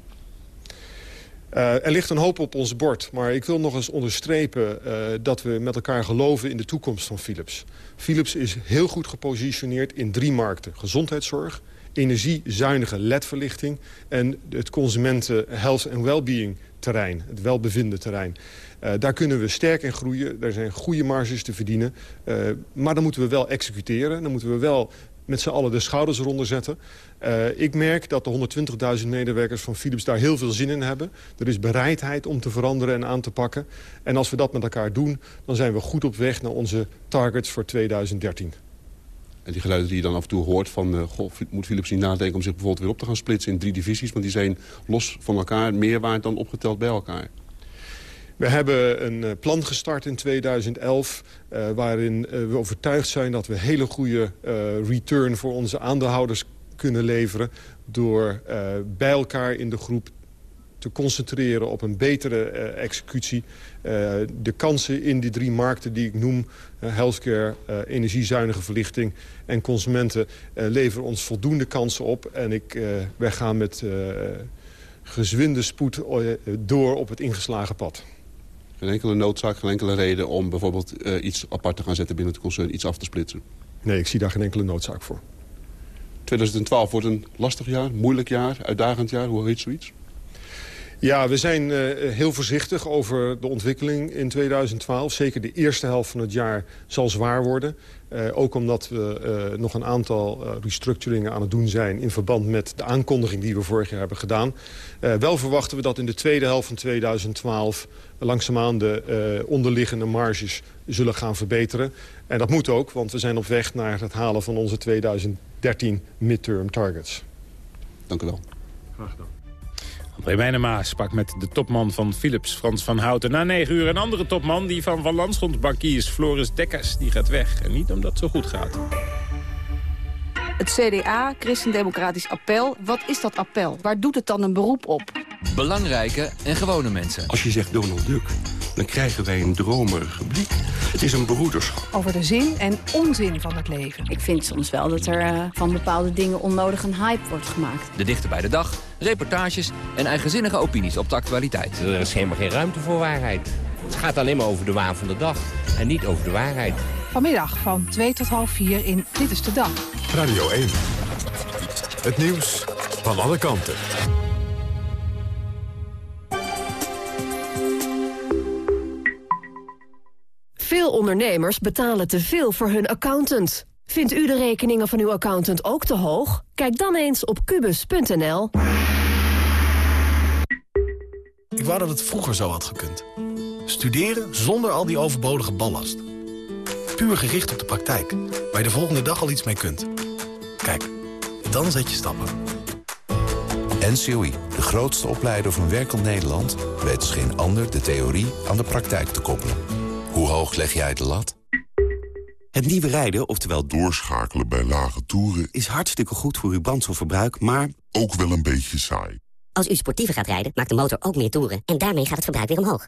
Uh, er ligt een hoop op ons bord, maar ik wil nog eens onderstrepen... Dat we met elkaar geloven in de toekomst van Philips. Philips is heel goed gepositioneerd in drie markten. Gezondheidszorg, energiezuinige ledverlichting... en het consumenten health and well-being terrein, het welbevinden terrein. Uh, daar kunnen we sterk in groeien. Daar zijn goede marges te verdienen. Uh, maar dan moeten we wel executeren. Dan moeten we wel met z'n allen de schouders eronder zetten. Uh, ik merk dat de 120.000 medewerkers van Philips daar heel veel zin in hebben. Er is bereidheid om te veranderen en aan te pakken. En als we dat met elkaar doen, dan zijn we goed op weg naar onze targets voor 2013. En die geluiden die je dan af en toe hoort van... Moet Philips niet nadenken om zich bijvoorbeeld weer op te gaan splitsen in drie divisies... want die zijn los van elkaar meer waard dan opgeteld bij elkaar. We hebben een uh, plan gestart in 2011... Uh, waarin uh, we overtuigd zijn dat we hele goede return voor onze aandeelhouders kunnen leveren... door bij elkaar in de groep te concentreren op een betere executie. De kansen in die drie markten die ik noem... Healthcare, energiezuinige verlichting en consumenten... leveren ons voldoende kansen op. En ik, wij gaan met gezwinde spoed door op het ingeslagen pad. Geen enkele noodzaak, geen enkele reden om bijvoorbeeld iets apart te gaan zetten binnen het concern, iets af te splitsen? Nee, ik zie daar geen enkele noodzaak voor. 2012 wordt een lastig jaar, moeilijk jaar, uitdagend jaar. Hoe heet zoiets? Ja, we zijn uh, heel voorzichtig over de ontwikkeling in 2012. Zeker de eerste helft van het jaar zal zwaar worden. Uh, ook omdat we uh, nog een aantal restructuringen aan het doen zijn... in verband met de aankondiging die we vorig jaar hebben gedaan. wel verwachten we dat in de tweede helft van 2012... langzaamaan de onderliggende marges zullen gaan verbeteren. En dat moet ook, want we zijn op weg naar het halen van onze 2013 midterm targets. Dank u wel. Graag gedaan. André sprak met de topman van Philips, Frans van Houten. Na negen uur een andere topman, die van Van Landschot bankiers, Floris Dekkers, die gaat weg. En niet omdat het zo goed gaat. Het CDA, Christendemocratisch Appel. Wat is dat appel? Waar doet het dan een beroep op? Belangrijke en gewone mensen. Als je zegt Donald Duck, dan krijgen wij een dromerige blik. Het is een broederschap. Over de zin en onzin van het leven. Ik vind soms wel dat er uh, van bepaalde dingen onnodig een hype wordt gemaakt. De dichter bij de dag, reportages en eigenzinnige opinies op de actualiteit. Er is helemaal geen ruimte voor waarheid. Het gaat alleen maar over de waan van de dag en niet over de waarheid. Vanmiddag van 2 tot half 4 in Dit is de Dag. Radio 1. Het nieuws van alle kanten. Veel ondernemers betalen te veel voor hun accountant. Vindt u de rekeningen van uw accountant ook te hoog? Kijk dan eens op kubus.nl. Ik wou dat het vroeger zo had gekund. Studeren zonder al die overbodige ballast. Puur gericht op de praktijk, waar je de volgende dag al iets mee kunt. Kijk, dan zet je stappen. NCOI, de grootste opleider van werkend Nederland... weet als geen ander de theorie aan de praktijk te koppelen. Hoe hoog leg jij de lat? Het nieuwe rijden, oftewel doorschakelen bij lage toeren... is hartstikke goed voor uw brandstofverbruik, maar... ook wel een beetje saai. Als u sportiever gaat rijden, maakt de motor ook meer toeren... en daarmee gaat het verbruik weer omhoog.